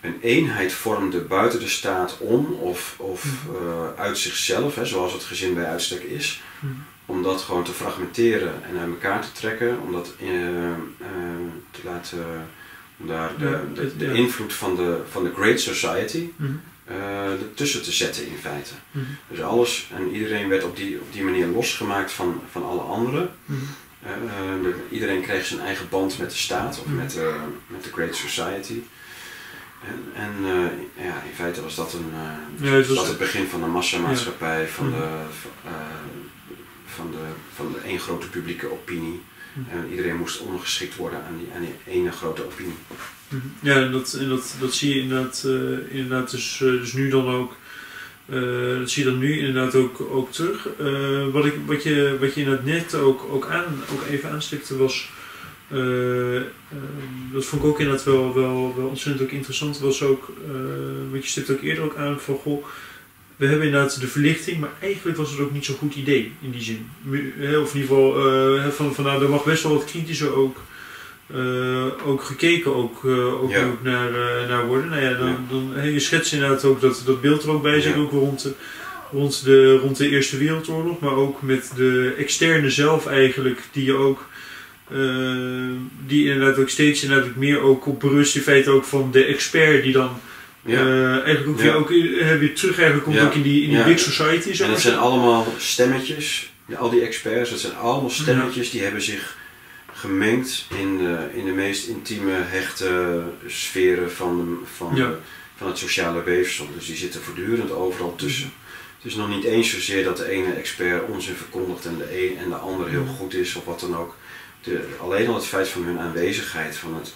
een eenheid vormde buiten de staat om of, of eh, uit zichzelf, hè, zoals het gezin bij uitstek is, Mhm. om dat gewoon te fragmenteren en uit elkaar te trekken, om dat eh, eh, te laten, om daar de, de, invloed van de, van de Great Society Mhm. Eh ertussen te zetten in feite. Mhm. Dus alles en iedereen werd op die, op die manier losgemaakt van, van alle anderen. Mhm. Eh, eh, de- iedereen kreeg zijn eigen band met de staat of Mhm. met, de, met de Great Society. En, en eh, ja, in feite was dat, een, eh, Ja, het was- dat het begin van de massamaatschappij, van, Mhm. de, van, eh, van, de, van de één grote publieke opinie. En iedereen moest ondergeschikt worden aan die, aan die ene grote opinie. Ja, en dat, en dat, dat zie je inderdaad, eh, inderdaad dus, eh, dus nu dan ook. eh, dat zie je dan nu inderdaad ook, ook terug. Wat, ik, wat, je, wat je inderdaad net ook, ook, aan, ook even aanstikte was. eh, eh, dat vond ik ook inderdaad wel, wel, wel ontzettend ook interessant. Was ook, wat je stipt ook eerder ook aan van goh. We hebben inderdaad de verlichting, maar eigenlijk was het ook niet zo'n goed idee in die zin. Of in ieder geval, van, van nou, er mag best wel wat kritischer ook eh, ook gekeken ook, eh, ook, Ja. ook naar, eh, naar worden. Nou ja, dan, Ja. dan, je schetst inderdaad ook dat, dat beeld er ook bij zit, ook rond de, rond, de, rond de Eerste Wereldoorlog, maar ook met de externe zelf eigenlijk, die je ook, die inderdaad ook steeds inderdaad ook meer ook op berust in feite ook van de expert die dan Ja. eigenlijk ook Ja. weer, ook, weer terug eigenlijk komt Ja. ook in die, in die Ja. big society. Zeg En dat zijn zo. allemaal stemmetjes, al die experts, dat zijn allemaal stemmetjes die hebben zich gemengd in de, in de meest intieme, hechte sferen van, de, van, Ja. van het sociale weefsel. Dus die zitten voortdurend overal tussen. Het is nog niet eens zozeer dat de ene expert onzin verkondigt en de een en de ander heel Mhm. goed is of wat dan ook. De, alleen al het feit van hun aanwezigheid, van het,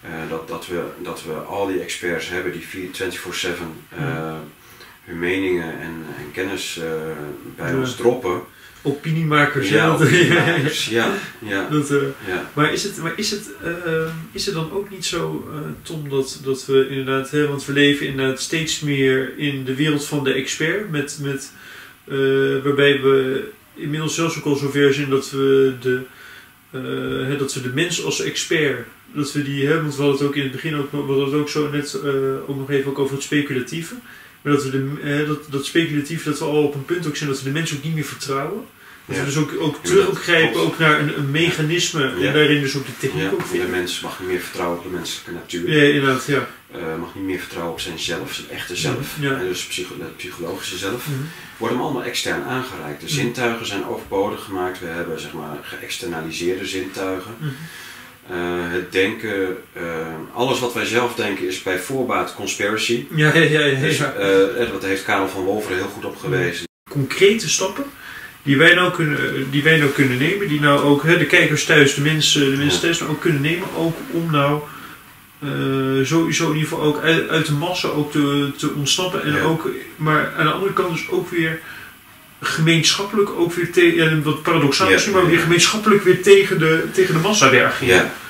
eh, dat, dat, we, dat we al die experts hebben die 4 24-7 eh, Mhm. hun meningen en, en kennis eh, bij Ja. ons droppen. Dat- opiniemakers, ja, ja, (laughs) dat, eh, ja. Maar is het, maar is het, eh, is het dan ook niet zo, eh, Tom, dat, dat we inderdaad, hè, want we leven inderdaad steeds meer in de wereld van de expert, met, met, eh, waarbij we inmiddels zelfs ook al zover zijn dat we de, hè, dat we de mens als expert, dat we die hebben, want we hadden het ook in het begin ook, we hadden het ook zo net ook nog even ook over het speculatieve. Maar dat we de, dat, dat speculatief, dat we al op een punt ook zijn dat we de mensen ook niet meer vertrouwen. Dat Ja. dus ook, ook teruggrijpen dat ook naar een, een mechanisme Ja. en daarin dus ook de techniek Ja, ook de mens mag niet meer vertrouwen op de menselijke natuur. Ja, inderdaad, ja. Eh, mag niet meer vertrouwen op zijn zelf, zijn echte zelf. Ja. En dus psycho het psychologische zelf. Mhm. Worden hem allemaal extern aangereikt. De Mhm. zintuigen zijn overbodig gemaakt. We hebben zeg maar geëxternaliseerde zintuigen. Mhm. Eh, het denken, eh, alles wat wij zelf denken is bij voorbaat conspiracy. Ja, ja, ja. ja, Dus dat heeft Karel van Wolveren heel goed op gewezen. concrete stappen die wij nou kunnen, die wij nou kunnen nemen, die nou ook hè, de kijkers thuis, de mensen, de mensen thuis nou ook kunnen nemen, ook om nou eh, sowieso in ieder geval ook uit, uit de massa ook te, te ontsnappen. En Ja. ook, maar aan de andere kant dus ook weer gemeenschappelijk ook weer tegen, ja, wat paradoxaal Ja, misschien, maar weer gemeenschappelijk weer tegen de, tegen de massa werken.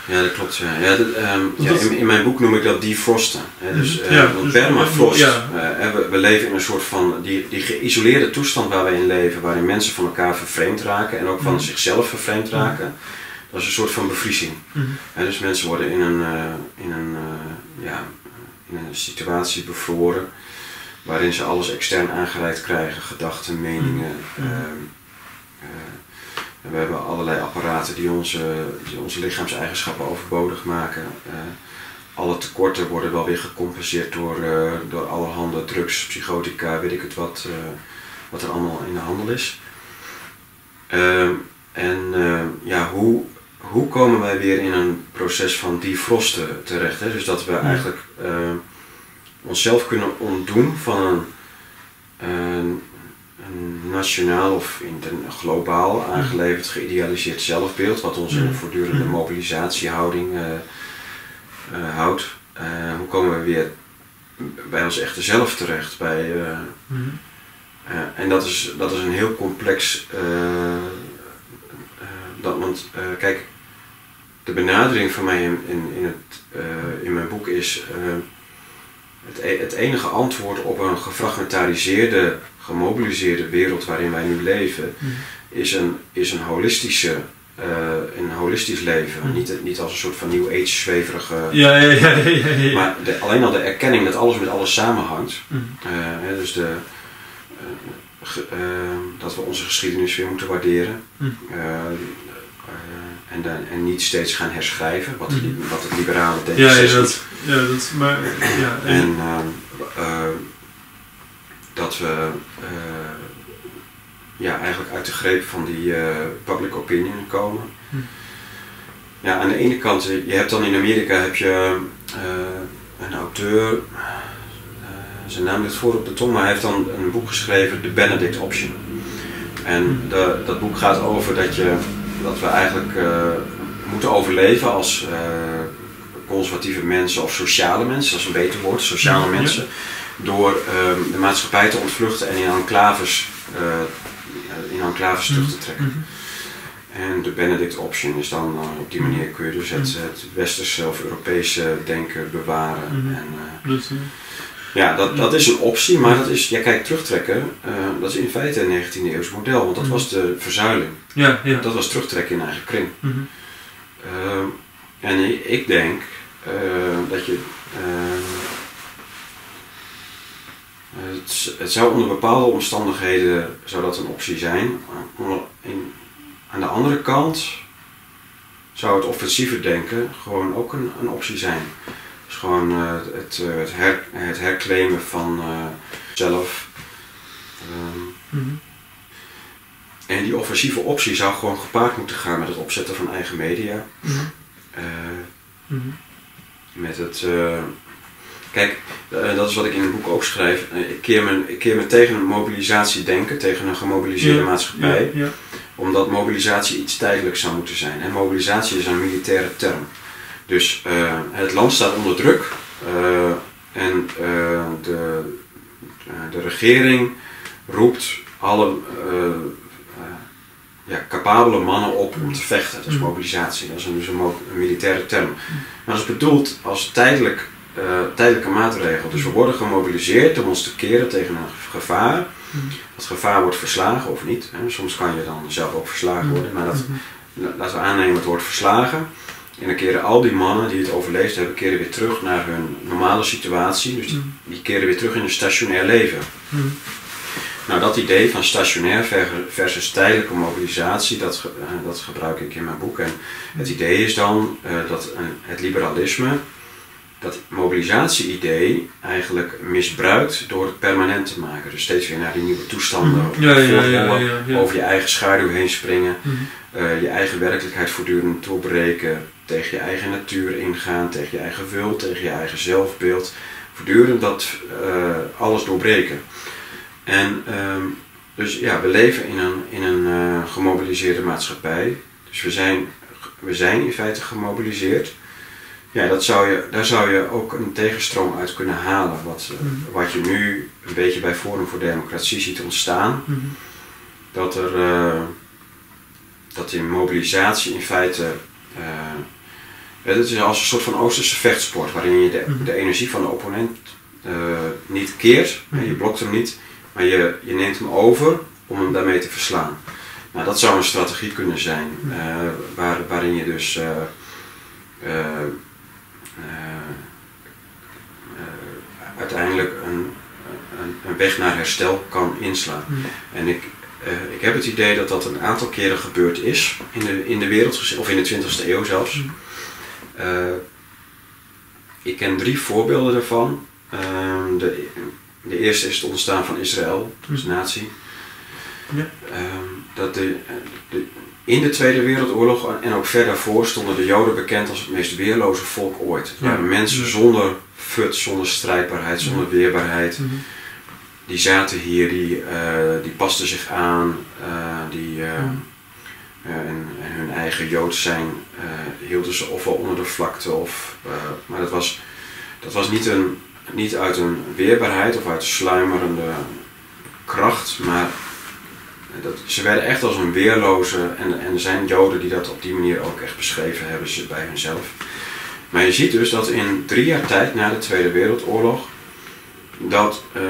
Ja, dat klopt. Ja. Ja, dat, ehm, ja, Dat- in, in mijn boek noem ik dat defrosten. Hè, dus, Mhm. Ja, want dus- permafrost, ja. eh, we, we leven in een soort van die, die geïsoleerde toestand waar wij in leven, waarin mensen van elkaar vervreemd raken en ook van Mhm. zichzelf vervreemd raken. Dat is een soort van bevriezing. Mhm. Hè, dus mensen worden in een, eh, in, een, ja, in een situatie bevroren waarin ze alles extern aangereikt krijgen, gedachten, meningen. En we hebben allerlei apparaten die onze, die onze lichaamseigenschappen overbodig maken. Eh, alle tekorten worden wel weer gecompenseerd door, eh, door allerhande drugs, psychotica, weet ik het wat, eh, wat er allemaal in de handel is. Ehm, en ja, hoe, hoe komen wij weer in een proces van defrosten terecht? Hè? Dus dat we eigenlijk onszelf kunnen ontdoen van een, een, een nationaal of globaal aangeleverd geïdealiseerd zelfbeeld, wat ons in een voortdurende mobilisatiehouding eh, eh, houdt. Eh, hoe komen we weer bij ons echte zelf terecht? Bij, en dat is, dat is een heel complex. dat, want kijk, de benadering van mij in, in, in, het, in mijn boek is. het, e- het enige antwoord op een gefragmentariseerde, gemobiliseerde wereld waarin wij nu leven, Mhm. is een, is een holistische. eh, een holistisch leven. Mhm. Niet, niet als een soort van New Age zweverige. Ja, ja, ja, ja. Maar de, alleen al de erkenning dat alles met alles samenhangt. Mhm. Eh, hè, dus de, eh, ge- dat we onze geschiedenis weer moeten waarderen. En, dan- en niet steeds gaan herschrijven, wat, wat het liberale denken Ja, ja, dat, ja, dat, maar, ja, en, En ehm, eh, dat we eh, ja, eigenlijk uit de greep van die eh, public opinion komen. Hm. Ja, aan de ene kant, eh, je hebt dan in Amerika heb je een auteur, zijn naam ligt voor op de tong, maar hij heeft dan een boek geschreven, The Benedict Option. En Hm. de, dat boek gaat over dat, je, dat we eigenlijk moeten overleven als conservatieve mensen of sociale mensen, dat is een beter woord, sociale Ja. mensen, door ehm, de maatschappij te ontvluchten en in enclaves, eh, in enclaves terug te trekken. Mhm. En de Benedict Option is dan, eh, op die manier kun je dus het, Mhm. het westerse of Europese denken bewaren. Mhm. En, eh, eh, ja, dat, dat is een optie, maar dat is, ja kijk, terugtrekken, dat is in feite een 19e eeuws model, want dat Mhm. was de verzuiling. ja, ja. Dat was terugtrekken in eigen kring. Mhm. Ehm, en ik denk dat je. Ehm, het, zou onder bepaalde omstandigheden zou dat een optie zijn. In- aan de andere kant zou het offensieve denken gewoon ook een, een optie zijn. Dus gewoon eh, het, eh, het, her, het herclaimen van eh, zelf. Ehm, Mhm. en die offensieve optie zou gewoon gepaard moeten gaan met het opzetten van eigen media. Mhm. Eh, Mhm. met het. Kijk, eh, dat is wat ik in het boek ook schrijf. Eh, ik, keer me, ik keer me tegen een mobilisatie denken, tegen een gemobiliseerde Ja, maatschappij, Ja, ja. omdat mobilisatie iets tijdelijks zou moeten zijn. En mobilisatie is een militaire term. Dus eh, het land staat onder druk en de, de regering roept alle ja, capabele mannen op om te vechten. Dat is Mhm. mobilisatie, dat is een, dus een, een militaire term. Maar dat is bedoeld als tijdelijk, eh, tijdelijke maatregel. Dus we worden gemobiliseerd om ons te keren tegen een gevaar. Mhm. Dat gevaar wordt verslagen of niet. Hè. Soms kan je dan zelf ook verslagen worden, maar dat, Mhm. laten we aannemen het wordt verslagen. En dan keren al die mannen die het overleefd hebben, keren weer terug naar hun normale situatie. Dus die, die keren weer terug in een stationair leven. Nou, dat idee van stationair ver- versus tijdelijke mobilisatie, dat, ge- eh, dat gebruik ik in mijn boek. En het idee is dan eh, dat het liberalisme dat mobilisatie-idee eigenlijk misbruikt door het permanent te maken. Dus steeds weer naar die nieuwe toestanden Mhm. Ja, ja, ja, ja, voortbollen, ja, ja. over je eigen schaduw heen springen, Mhm. eh, je eigen werkelijkheid voortdurend doorbreken, tegen je eigen natuur ingaan, tegen je eigen wil, tegen je eigen zelfbeeld. Voortdurend dat eh, alles doorbreken. En ehm, dus ja, we leven in een, in een eh, gemobiliseerde maatschappij. Dus we zijn, we zijn in feite gemobiliseerd. Ja, dat zou je, daar zou je ook een tegenstroom uit kunnen halen. Wat, eh, Mhm. wat je nu een beetje bij Forum voor Democratie ziet ontstaan. Mhm. Dat er eh, dat in mobilisatie in feite. eh, het is als een soort van Oosterse vechtsport waarin je de, Mhm. de energie van de opponent niet keert, je blokt hem niet, maar je, je neemt hem over om hem daarmee te verslaan. Nou, dat zou een strategie kunnen zijn waar, waarin je dus uiteindelijk een, een, een weg naar herstel kan inslaan. Mhm. En ik, eh, ik heb het idee dat dat een aantal keren gebeurd is in de, in de wereld, of in de 20e eeuw zelfs. Eh, ik ken drie voorbeelden daarvan. Ehm, de, de eerste is het ontstaan van Israël als Mhm. natie. Ja. Ehm, dat de, de, in de Tweede Wereldoorlog en ook ver daarvoor stonden de Joden bekend als het meest weerloze volk ooit. Ja. mensen zonder fut, zonder strijdbaarheid, zonder weerbaarheid. Mhm. Die zaten hier, die, eh, die pasten zich aan, eh, die, eh, en, en hun eigen Joods zijn hielden ze ofwel onder de vlakte. Of, maar dat was, dat was niet, een, niet uit een weerbaarheid of uit sluimerende kracht, maar dat, ze werden echt als een weerloze, en, en er zijn Joden die dat op die manier ook echt beschreven hebben ze bij hunzelf. Maar je ziet dus dat in drie jaar tijd na de Tweede Wereldoorlog, dat eh,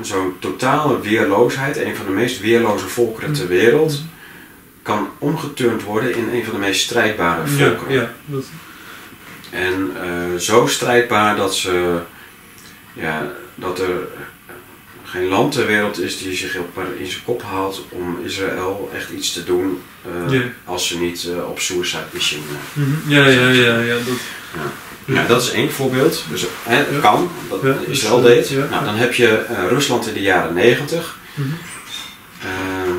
zo'n totale weerloosheid, een van de meest weerloze volkeren ter wereld, kan omgeturnd worden in een van de meest strijdbare volkeren. ja, dat, En eh, zo strijdbaar dat ze, ja, dat er geen land ter wereld is die zich op, in zijn kop haalt om Israël echt iets te doen eh, als ze niet eh, op suicide mission. Mhm. ja, ja, ja, ja, dat, Ja, dat is één voorbeeld. Dus hè, het Ja. kan, dat Ja, Israël deed. ja. Nou, dan heb je Rusland in de jaren negentig. Mhm. Eh,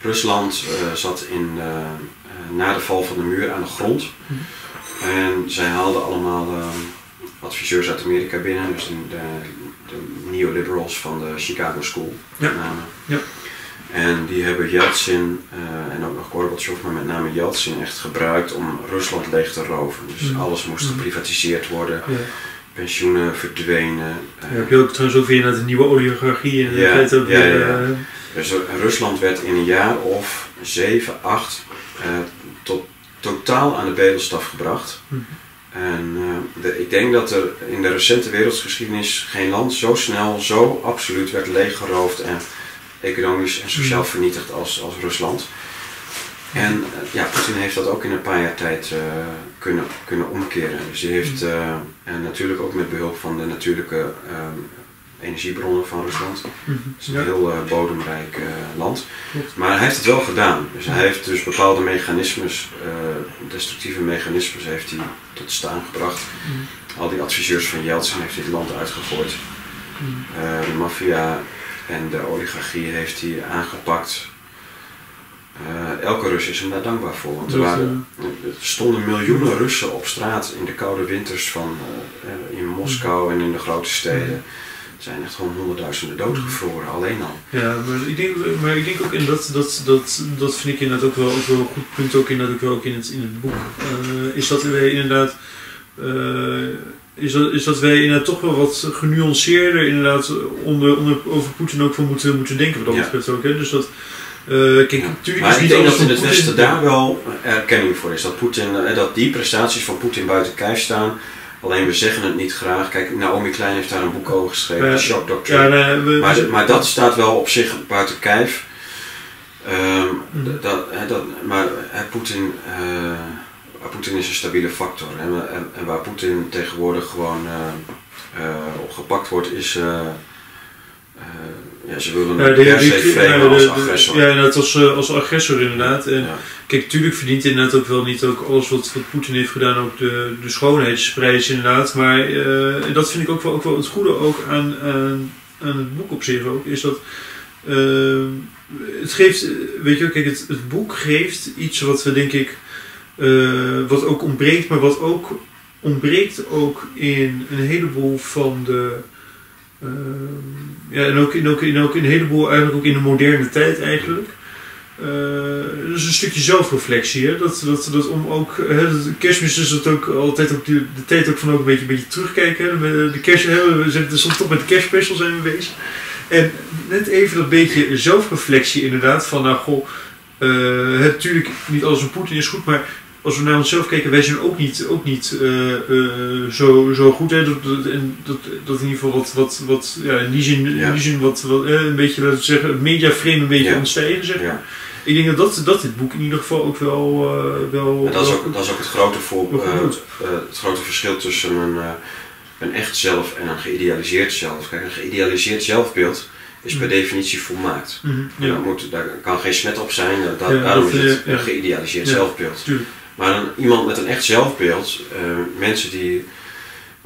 Rusland zat in, na de val van de muur aan de grond. Mhm. En zij haalden allemaal eh, adviseurs uit Amerika binnen, dus de, de, de neoliberals van de Chicago School Ja. met name. Ja. En die hebben Yeltsin eh, en ook nog Gorbachev, maar met name Yeltsin echt gebruikt om Rusland leeg te roven. Dus Mhm. alles moest Mhm. geprivatiseerd worden, ja. pensioenen verdwenen. Ja, heb je ook trouwens ook weer naar de nieuwe oligarchie en Ja, ja, weer, eh, Dus Rusland werd in een jaar of 7, 8 eh, tot totaal aan de bedelstaf gebracht. Mhm. En eh, de- ik denk dat er in de recente wereldgeschiedenis geen land zo snel, zo absoluut werd leeggeroofd en economisch en sociaal Mhm. vernietigd als, als Rusland. En eh, ja, Poetin heeft dat ook in een paar jaar tijd eh, kunnen, kunnen omkeren. Dus hij heeft, eh, en natuurlijk ook met behulp van de natuurlijke energiebronnen van Rusland, het is een heel bodemrijk land. Maar hij heeft het wel gedaan. Dus hij heeft dus bepaalde mechanismes, destructieve mechanismes, heeft hij tot staan gebracht. Mhm. Al die adviseurs van Yeltsin heeft hij het land uitgegooid. Mhm. Eh, de maffia en de oligarchie heeft hij aangepakt. Eh, elke Rus is hem daar dankbaar voor. Want er, Dat, waren, er stonden miljoenen Russen op straat in de koude winters van, eh, eh, in Moskou en in de grote steden. Er zijn echt gewoon honderdduizenden doodgevroren, alleen al. Ja, maar ik denk, maar ik denk ook, en dat, dat, dat, dat vind ik inderdaad ook wel, ook wel een goed punt, ook inderdaad ook wel ook in het, in het boek, eh, is dat wij inderdaad, eh, is, dat, is dat wij inderdaad toch wel wat genuanceerder inderdaad onder, onder, over Poetin ook van moeten, moeten denken wat dat Ja. betreft ook. Hè? Dus dat, eh, kijk, Ja. natuurlijk Maar is ik denk dat in het Westen daar wel erkenning voor is. Dat, Poetin, dat die prestaties van Poetin buiten kijf staan. Alleen we zeggen het niet graag. Kijk, Naomi Klein heeft daar een boek over geschreven, Ja. Shock Doctrine. Ja, nee, we, maar, maar dat staat wel op zich buiten kijf. Ehm, dat, dat, maar Poetin, eh, Poetin is een stabiele factor. En, en, en waar Poetin tegenwoordig gewoon uh, op gepakt wordt, is. Ja, ze willen ja, een per se framen als agressor. Ja, inderdaad, als, als agressor inderdaad. En Ja. kijk, tuurlijk verdient inderdaad ook wel niet ook alles wat, wat Poetin heeft gedaan, ook de, de schoonheidsprijs inderdaad. Maar eh, en dat vind ik ook wel, ook wel het goede ook aan, aan, aan het boek op zich ook, is dat eh, het geeft, weet je kijk, het, het boek geeft iets wat we denk ik, eh, wat ook ontbreekt, maar wat ook ontbreekt ook in een heleboel van de eh, ja, en ook in, ook, in, ook een heleboel, eigenlijk ook in de moderne tijd eigenlijk. Eh, dus een stukje zelfreflectie. Hè? Dat, dat, dat om ook, hè, kerstmis is dat ook altijd ook de, de tijd ook van ook een beetje, een beetje terugkijken. Hè? De, kerst, hè? We zijn soms toch met de kerstspecial zijn we bezig. En net even dat beetje zelfreflectie inderdaad. Van nou goh, eh, hè, natuurlijk niet alles van Poetin is goed, maar als we naar onszelf kijken, wij zijn ook niet, ook niet eh, eh, zo, zo goed. Hè? Dat, dat, en dat, dat in ieder geval wat, wat, wat ja, in die zin, Ja. in die zin wat, wat eh, een beetje, laten we zeggen, het mediaframe een beetje Ja. ontstijgen, zeg maar. Ja. Ik denk dat, dat, dat dit boek in ieder geval ook wel... wel En dat is ook, dat is ook het, grote voor, het grote verschil tussen een, een echt zelf en een geïdealiseerd zelf. Kijk, een geïdealiseerd zelfbeeld is per Mhm. definitie volmaakt. Mhm, Ja. ja, Daar, moet, daar kan geen smet op zijn, Ja, daarom dat, is het een ja. geïdealiseerd zelfbeeld. tuurlijk. Maar iemand met een echt zelfbeeld, eh, mensen die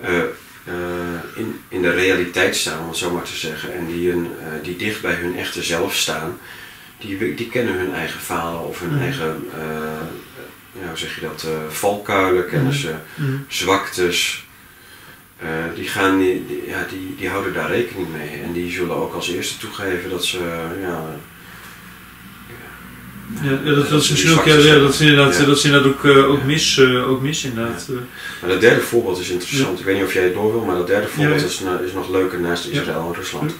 eh, eh, in, in de realiteit staan, om het zo maar te zeggen, en die, eh, die dicht bij hun echte zelf staan, die, die kennen hun eigen falen of hun Mhm. eigen, ja, hoe zeg je dat, valkuilen, kennen Mhm. ze, Mhm. zwaktes. Die, gaan, die, die- ja, die, die houden daar rekening mee en die zullen ook als eerste toegeven dat ze ja, Ja, dat, dat is misschien ook, ja, dat is inderdaad, dat is inderdaad ook, eh, ook, mis, eh, ook mis inderdaad. eh. Maar dat derde voorbeeld is interessant. Ik weet niet of jij het door wil, maar dat derde voorbeeld is, is nog leuker naast Israël en Rusland.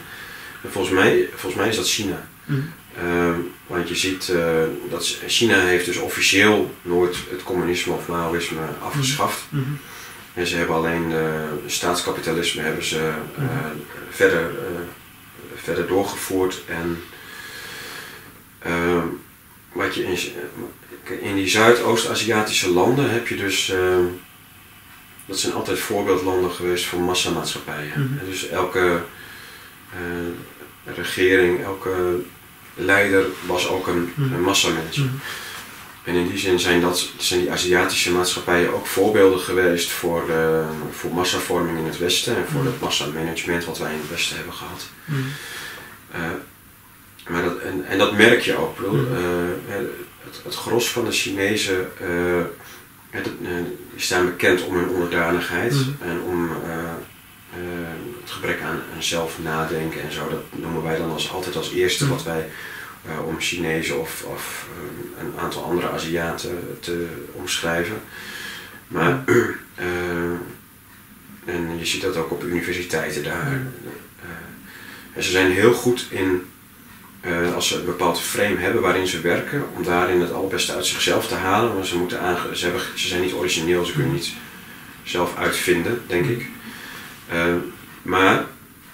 En volgens, mij, volgens mij is dat China. Mhm. Ehm, want je ziet dat China heeft dus officieel nooit het communisme of Maoïsme afgeschaft. Mhm. En ze hebben alleen staatskapitalisme hebben ze Mhm. verder, verder doorgevoerd. En ehm, wat je in, in die Zuidoost-Aziatische landen heb je dus, ehm, dat zijn altijd voorbeeldlanden geweest voor massamaatschappijen. Mhm. Dus elke eh, regering, elke leider was ook een. Mhm. En in die zin zijn, dat, zijn die Aziatische maatschappijen ook voorbeelden geweest voor, eh, voor massavorming in het Westen en voor Mhm. het massamanagement wat wij in het Westen hebben gehad. Eh, maar dat, en, en dat merk je ook. Bedoel, Mhm. eh, het, het gros van de Chinezen eh, het, eh, die staan bekend om hun onderdanigheid Mhm. en om eh, eh, het gebrek aan, aan zelf nadenken en zo. Dat noemen wij dan als, altijd als eerste Mhm. wat wij eh, om Chinezen of, of eh, een aantal andere Aziaten te omschrijven. Maar (clears throat) eh, en je ziet dat ook op universiteiten daar. Eh, en ze zijn heel goed in, eh, als ze een bepaald frame hebben waarin ze werken, om daarin het allerbeste uit zichzelf te halen. Maar ze, moeten aange ze, hebben, ze zijn niet origineel, ze kunnen niet zelf uitvinden, denk ik. Eh, maar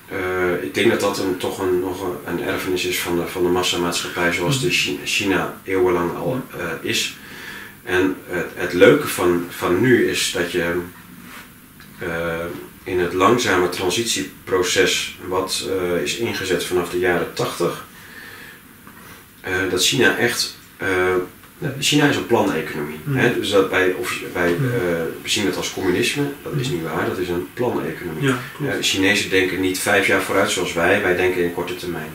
eh, ik denk dat dat een, toch een, nog een, erfenis is van de, van de massamaatschappij zoals de Chi- China eeuwenlang al is. En het, het leuke van, van nu is dat je in het langzame transitieproces wat is ingezet vanaf de jaren 80, eh, dat China echt. eh, China is een planeconomie. Mm. Hè? Dus dat wij, of, wij Mm. eh, we zien het als communisme, dat is niet waar, dat is een planeconomie. Ja, de Chinezen denken niet vijf jaar vooruit zoals wij, wij denken in korte termijn.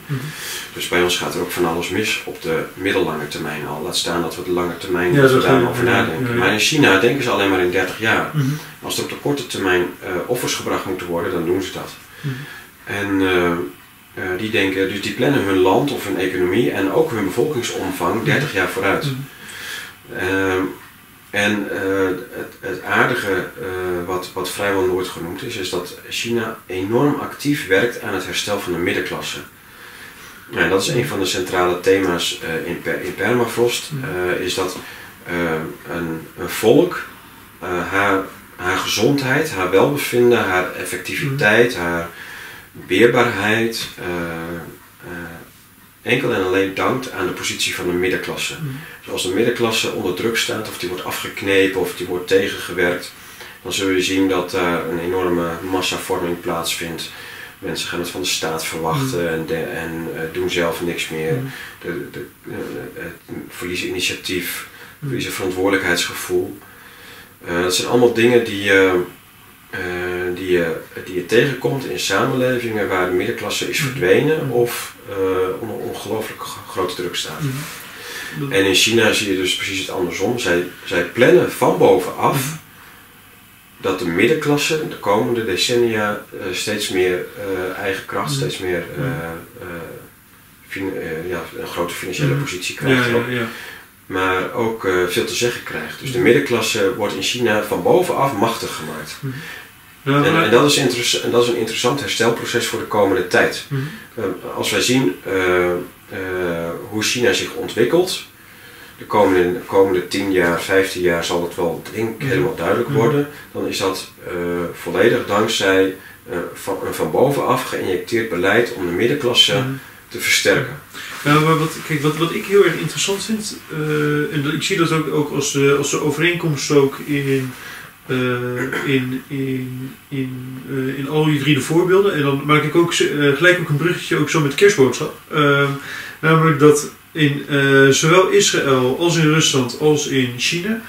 Dus bij ons gaat er ook van alles mis op de middellange termijn al. Laat staan dat we de lange termijn Ja, dat dat daar over nadenken. Maar in China denken ze alleen maar in 30 jaar. Mhm. Als er op de korte termijn offers gebracht moeten worden, dan doen ze dat. Mhm. En die denken, dus die plannen hun land of hun economie en ook hun bevolkingsomvang 30 jaar vooruit. Mhm. Ehm, en eh, het, het aardige, eh, wat, wat vrijwel nooit genoemd is, is dat China enorm actief werkt aan het herstel van de middenklasse. Nou, en dat is een van de centrale thema's eh, in, per, in Permafrost, eh, is dat eh, een, een volk eh, haar, haar gezondheid, haar welbevinden, haar effectiviteit, haar weerbaarheid eh, eh, enkel en alleen dankt aan de positie van de middenklasse. Dus als de middenklasse onder druk staat, of die wordt afgeknepen, of die wordt tegengewerkt, dan zul je zien dat daar een enorme massavorming plaatsvindt. Mensen gaan het van de staat verwachten en, de- en eh, doen zelf niks meer. De, de, eh, het verliezen initiatief, verliezen verantwoordelijkheidsgevoel. Dat zijn allemaal dingen die, eh, die, je, die je tegenkomt in samenlevingen waar de middenklasse is verdwenen of eh, onder ongelooflijk grote druk staat. En in China zie je dus precies het andersom. Zij, zij plannen van bovenaf dat de middenklasse de komende decennia eh, steeds meer eigen kracht, steeds meer ja, een grote financiële positie krijgt. Ja, ja. Maar ook eh, veel te zeggen krijgt. Dus de middenklasse wordt in China van bovenaf machtig gemaakt. Ja, En, dat is en dat is een interessant herstelproces voor de komende tijd. Mhm. Eh, als wij zien eh, eh, hoe China zich ontwikkelt, de komende, de komende 10 jaar, 15 jaar zal het wel denk ik Mhm. helemaal duidelijk Mhm. worden. Dan is dat volledig dankzij van, een van bovenaf geïnjecteerd beleid om de middenklasse Mhm. te versterken. Ja, maar wat, kijk, wat, wat ik heel erg interessant vind, eh, en ik zie dat ook, ook als, de, als de overeenkomst ook in, eh, in, in, in, eh, in al die drie de voorbeelden. En dan maak ik ook eh, gelijk ook een bruggetje ook zo met kerstboodschap. Ehm, namelijk dat in eh, zowel Israël als in Rusland als in China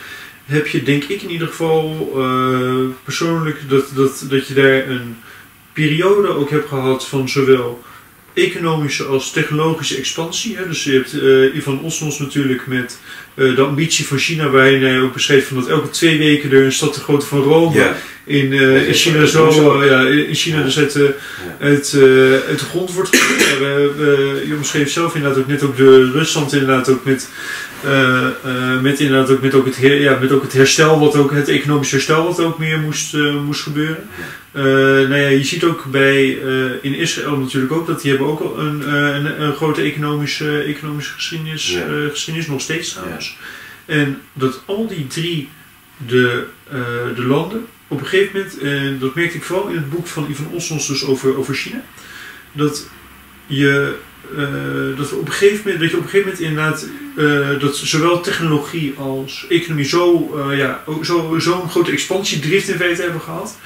heb je denk ik in ieder geval eh, persoonlijk dat, dat, dat je daar een periode ook hebt gehad van zowel economische als technologische expansie. Hè. Dus je hebt eh, Ivan Osnos natuurlijk met eh, de ambitie van China, waarin hij ook beschreef van dat elke twee weken er een stad de grootte van Rome Ja, in, Dat in China zo, eh, ja, in China dus uit, de uit, uit de grond wordt. Ja, we, je omschreef zelf inderdaad ook net ook de Rusland inderdaad ook met, eh, eh, met inderdaad ook met ook het, her- ja, met ook het herstel wat ook het economisch herstel wat ook meer moest, eh, moest gebeuren. Nou ja, je ziet ook bij in Israël natuurlijk ook dat die hebben ook al een, een, een grote economische, economische geschiedenis, Ja. geschiedenis nog steeds trouwens. En dat al die drie de, eh, de landen op een gegeven moment, en dat merkte ik vooral in het boek van Ivan Ossons dus over, over China, dat je eh, dat, we op een gegeven moment, dat je op een gegeven moment inderdaad eh, dat zowel technologie als economie zo, eh, ja, zo, zo'n grote expansiedrift in feite hebben gehad,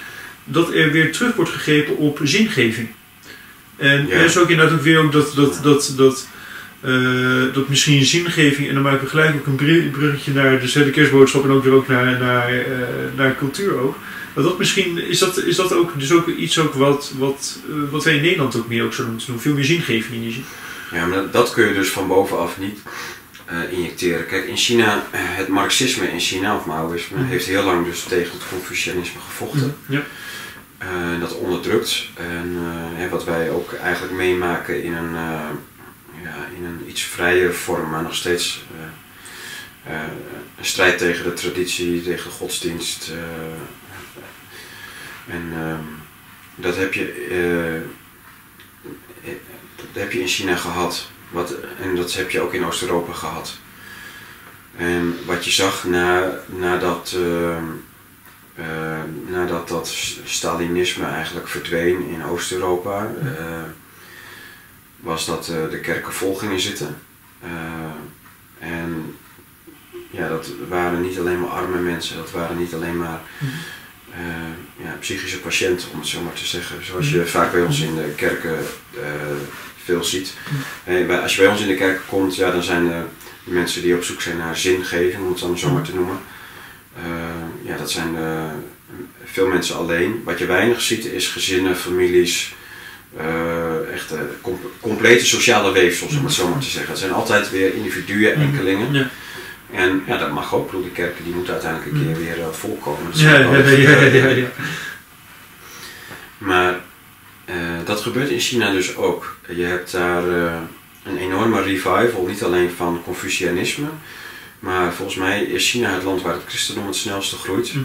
dat er weer terug wordt gegrepen op zingeving. En Ja. er is ook inderdaad ook weer ook dat, dat, dat, dat, eh, dat misschien zingeving, en dan maken we gelijk ook een bru- bruggetje naar dus, hè, de kerstboodschap en ook weer ook naar, naar, eh, naar cultuur ook. Dat dat misschien, is dat, is dat ook, dus ook iets ook wat, wat, eh, wat wij in Nederland ook meer ook zouden moeten doen. Veel meer zingeving in die zin. Ja, maar dat- kun je dus van bovenaf niet injecteren. Kijk, in China, het marxisme in China, of Maoïsme, Mhm. heeft heel lang dus tegen het Confucianisme gevochten. Ja. Eh, dat onderdrukt. En wat wij ook eigenlijk meemaken in een, ja, in een iets vrije vorm, maar nog steeds eh, eh, een strijd tegen de traditie, tegen de godsdienst. eh, en ehm, dat heb je, dat heb je in China gehad. Wat, en dat heb je ook in Oost-Europa gehad. En wat je zag na, nadat, ehm, eh, nadat dat Stalinisme eigenlijk verdween in Oost-Europa, was dat eh, de kerken vol gingen zitten. Eh, en ja, dat waren niet alleen maar arme mensen, dat waren niet alleen maar eh, ja, psychische patiënten, om het zo maar te zeggen. Zoals je vaak bij ons in de kerken eh, veel ziet. Als je bij ons in de kerk komt, ja, dan zijn er mensen die op zoek zijn naar zingeving, om het dan zo maar te noemen. Ja, dat zijn veel mensen alleen. Wat je weinig ziet is gezinnen, families, eh, echt eh, com- complete sociale weefsels, om het zo maar te zeggen. Het zijn altijd weer individuen, enkelingen. Ja. En ja, dat mag ook. De kerken die moeten uiteindelijk een keer weer eh, volkomen. Ja, ja, ja. Maar eh, dat gebeurt in China dus ook. Je hebt daar een enorme revival, niet alleen van Confucianisme, maar volgens mij is China het land waar het christendom het snelste groeit. Mhm.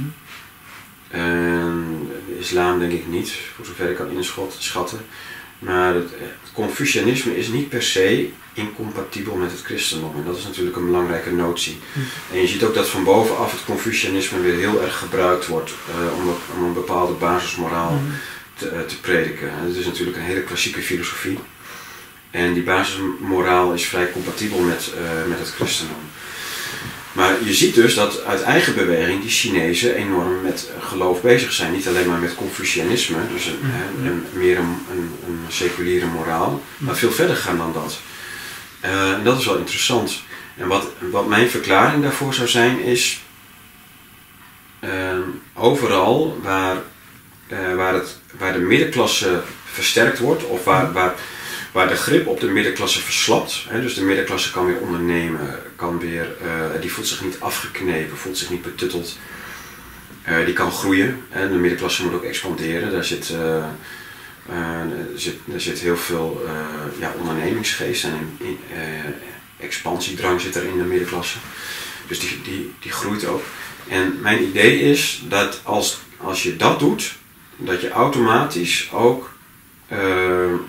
En islam denk ik niet, voor zover ik kan inschat- schatten. Maar het, het Confucianisme is niet per se incompatibel met het christendom. En dat is natuurlijk een belangrijke notie. En je ziet ook dat van bovenaf het Confucianisme weer heel erg gebruikt wordt eh, om, een- om een bepaalde basismoraal te, eh, te prediken. En het is natuurlijk een hele klassieke filosofie. En die basismoraal is vrij compatibel met, eh, met het christendom. Maar je ziet dus dat uit eigen beweging die Chinezen enorm met geloof bezig zijn. Niet alleen maar met Confucianisme, dus een, een- meer een, een, een seculiere moraal, maar veel verder gaan dan dat. Eh, en dat is wel interessant. En wat, wat mijn verklaring daarvoor zou zijn is, ehm, overal waar, eh, waar, het, waar de middenklasse versterkt wordt, of waar, waar, waar de grip op de middenklasse verslapt, hè, dus de middenklasse kan weer ondernemen, kan weer, eh, die voelt zich niet afgeknepen, voelt zich niet betutteld, Eh, die kan groeien. En de middenklasse moet ook expanderen, daar zit, eh, zit, er zit heel veel ja, ondernemingsgeest en expansiedrang zit er in de middenklasse. Dus die, die, die groeit ook. En mijn idee is dat als, als je dat doet, dat je automatisch ook,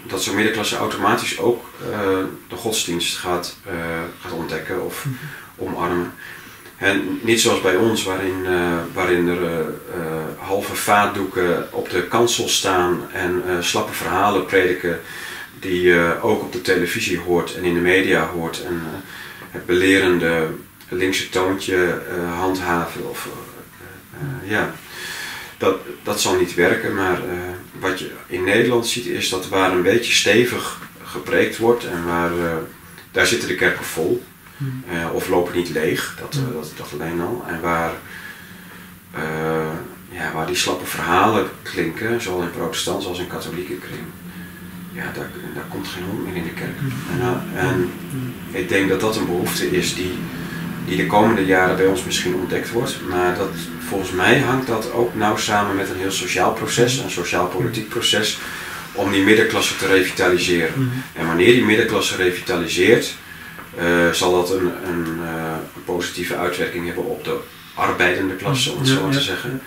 dat zo'n middenklasse automatisch ook eh, de godsdienst gaat, eh, gaat ontdekken of omarmen. En niet zoals bij ons, waarin, eh, waarin er halve vaatdoeken op de kansel staan en slappe verhalen prediken, die je ook op de televisie hoort en in de media hoort. En het belerende linkse toontje handhaven. Of, ja. dat, dat zal niet werken, maar wat je in Nederland ziet is dat waar een beetje stevig gepreekt wordt en waar, eh, daar zitten de kerken vol. Eh, of lopen niet leeg, dat, eh, dat, dat alleen al. En waar, ja, waar die slappe verhalen klinken, zowel in protestants als in katholieke kring, ja, daar, daar komt geen hond meer in de kerk. En, eh, en ik denk dat dat een behoefte is die, die de komende jaren bij ons misschien ontdekt wordt. Maar dat, volgens mij hangt dat ook nauw samen met een heel sociaal proces, een sociaal-politiek proces, om die middenklasse te revitaliseren. En wanneer die middenklasse revitaliseert, eh, zal dat een, een, eh, een positieve uitwerking hebben op de arbeidende klasse, om het zo maar te ja, zeggen.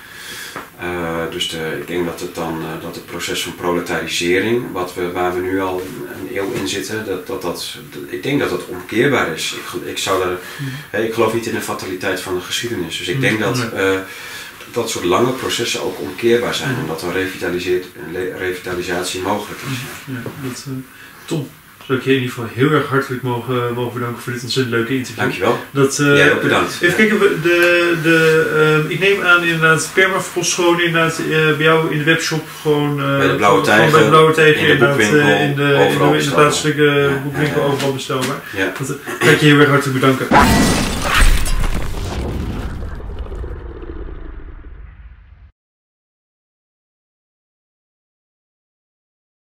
Eh, dus de, ik denk dat het dan eh, dat het proces van proletarisering, wat we, waar we nu al een, een eeuw in zitten, dat, dat, dat, dat- ik denk dat dat omkeerbaar is. Ik, ik, zou daar, hè, ik geloof niet in de fataliteit van de geschiedenis. Dus ik denk dat eh, dat soort lange processen ook omkeerbaar zijn, omdat revitaliseert, een le- revitalisatie mogelijk is. ja. Ja, dat, Tom, zou ik je in ieder geval heel erg hartelijk mogen, mogen bedanken voor dit ontzettend leuke interview. Dankjewel. Dat, Jij ook bedankt. Even kijken, we- de, de, eh, ik neem aan inderdaad permafrost gewoon inderdaad eh, bij jou in de webshop gewoon... eh, Bij de Blauwe Tijger, bij de Blauwe Tijger in de boekwinkel, in de, in de, overal in de bestelbaar. plaatselijke Ja, boekwinkel ja, ja. overal bestelbaar. Ja. Dat, ga ik je heel erg hartelijk bedanken.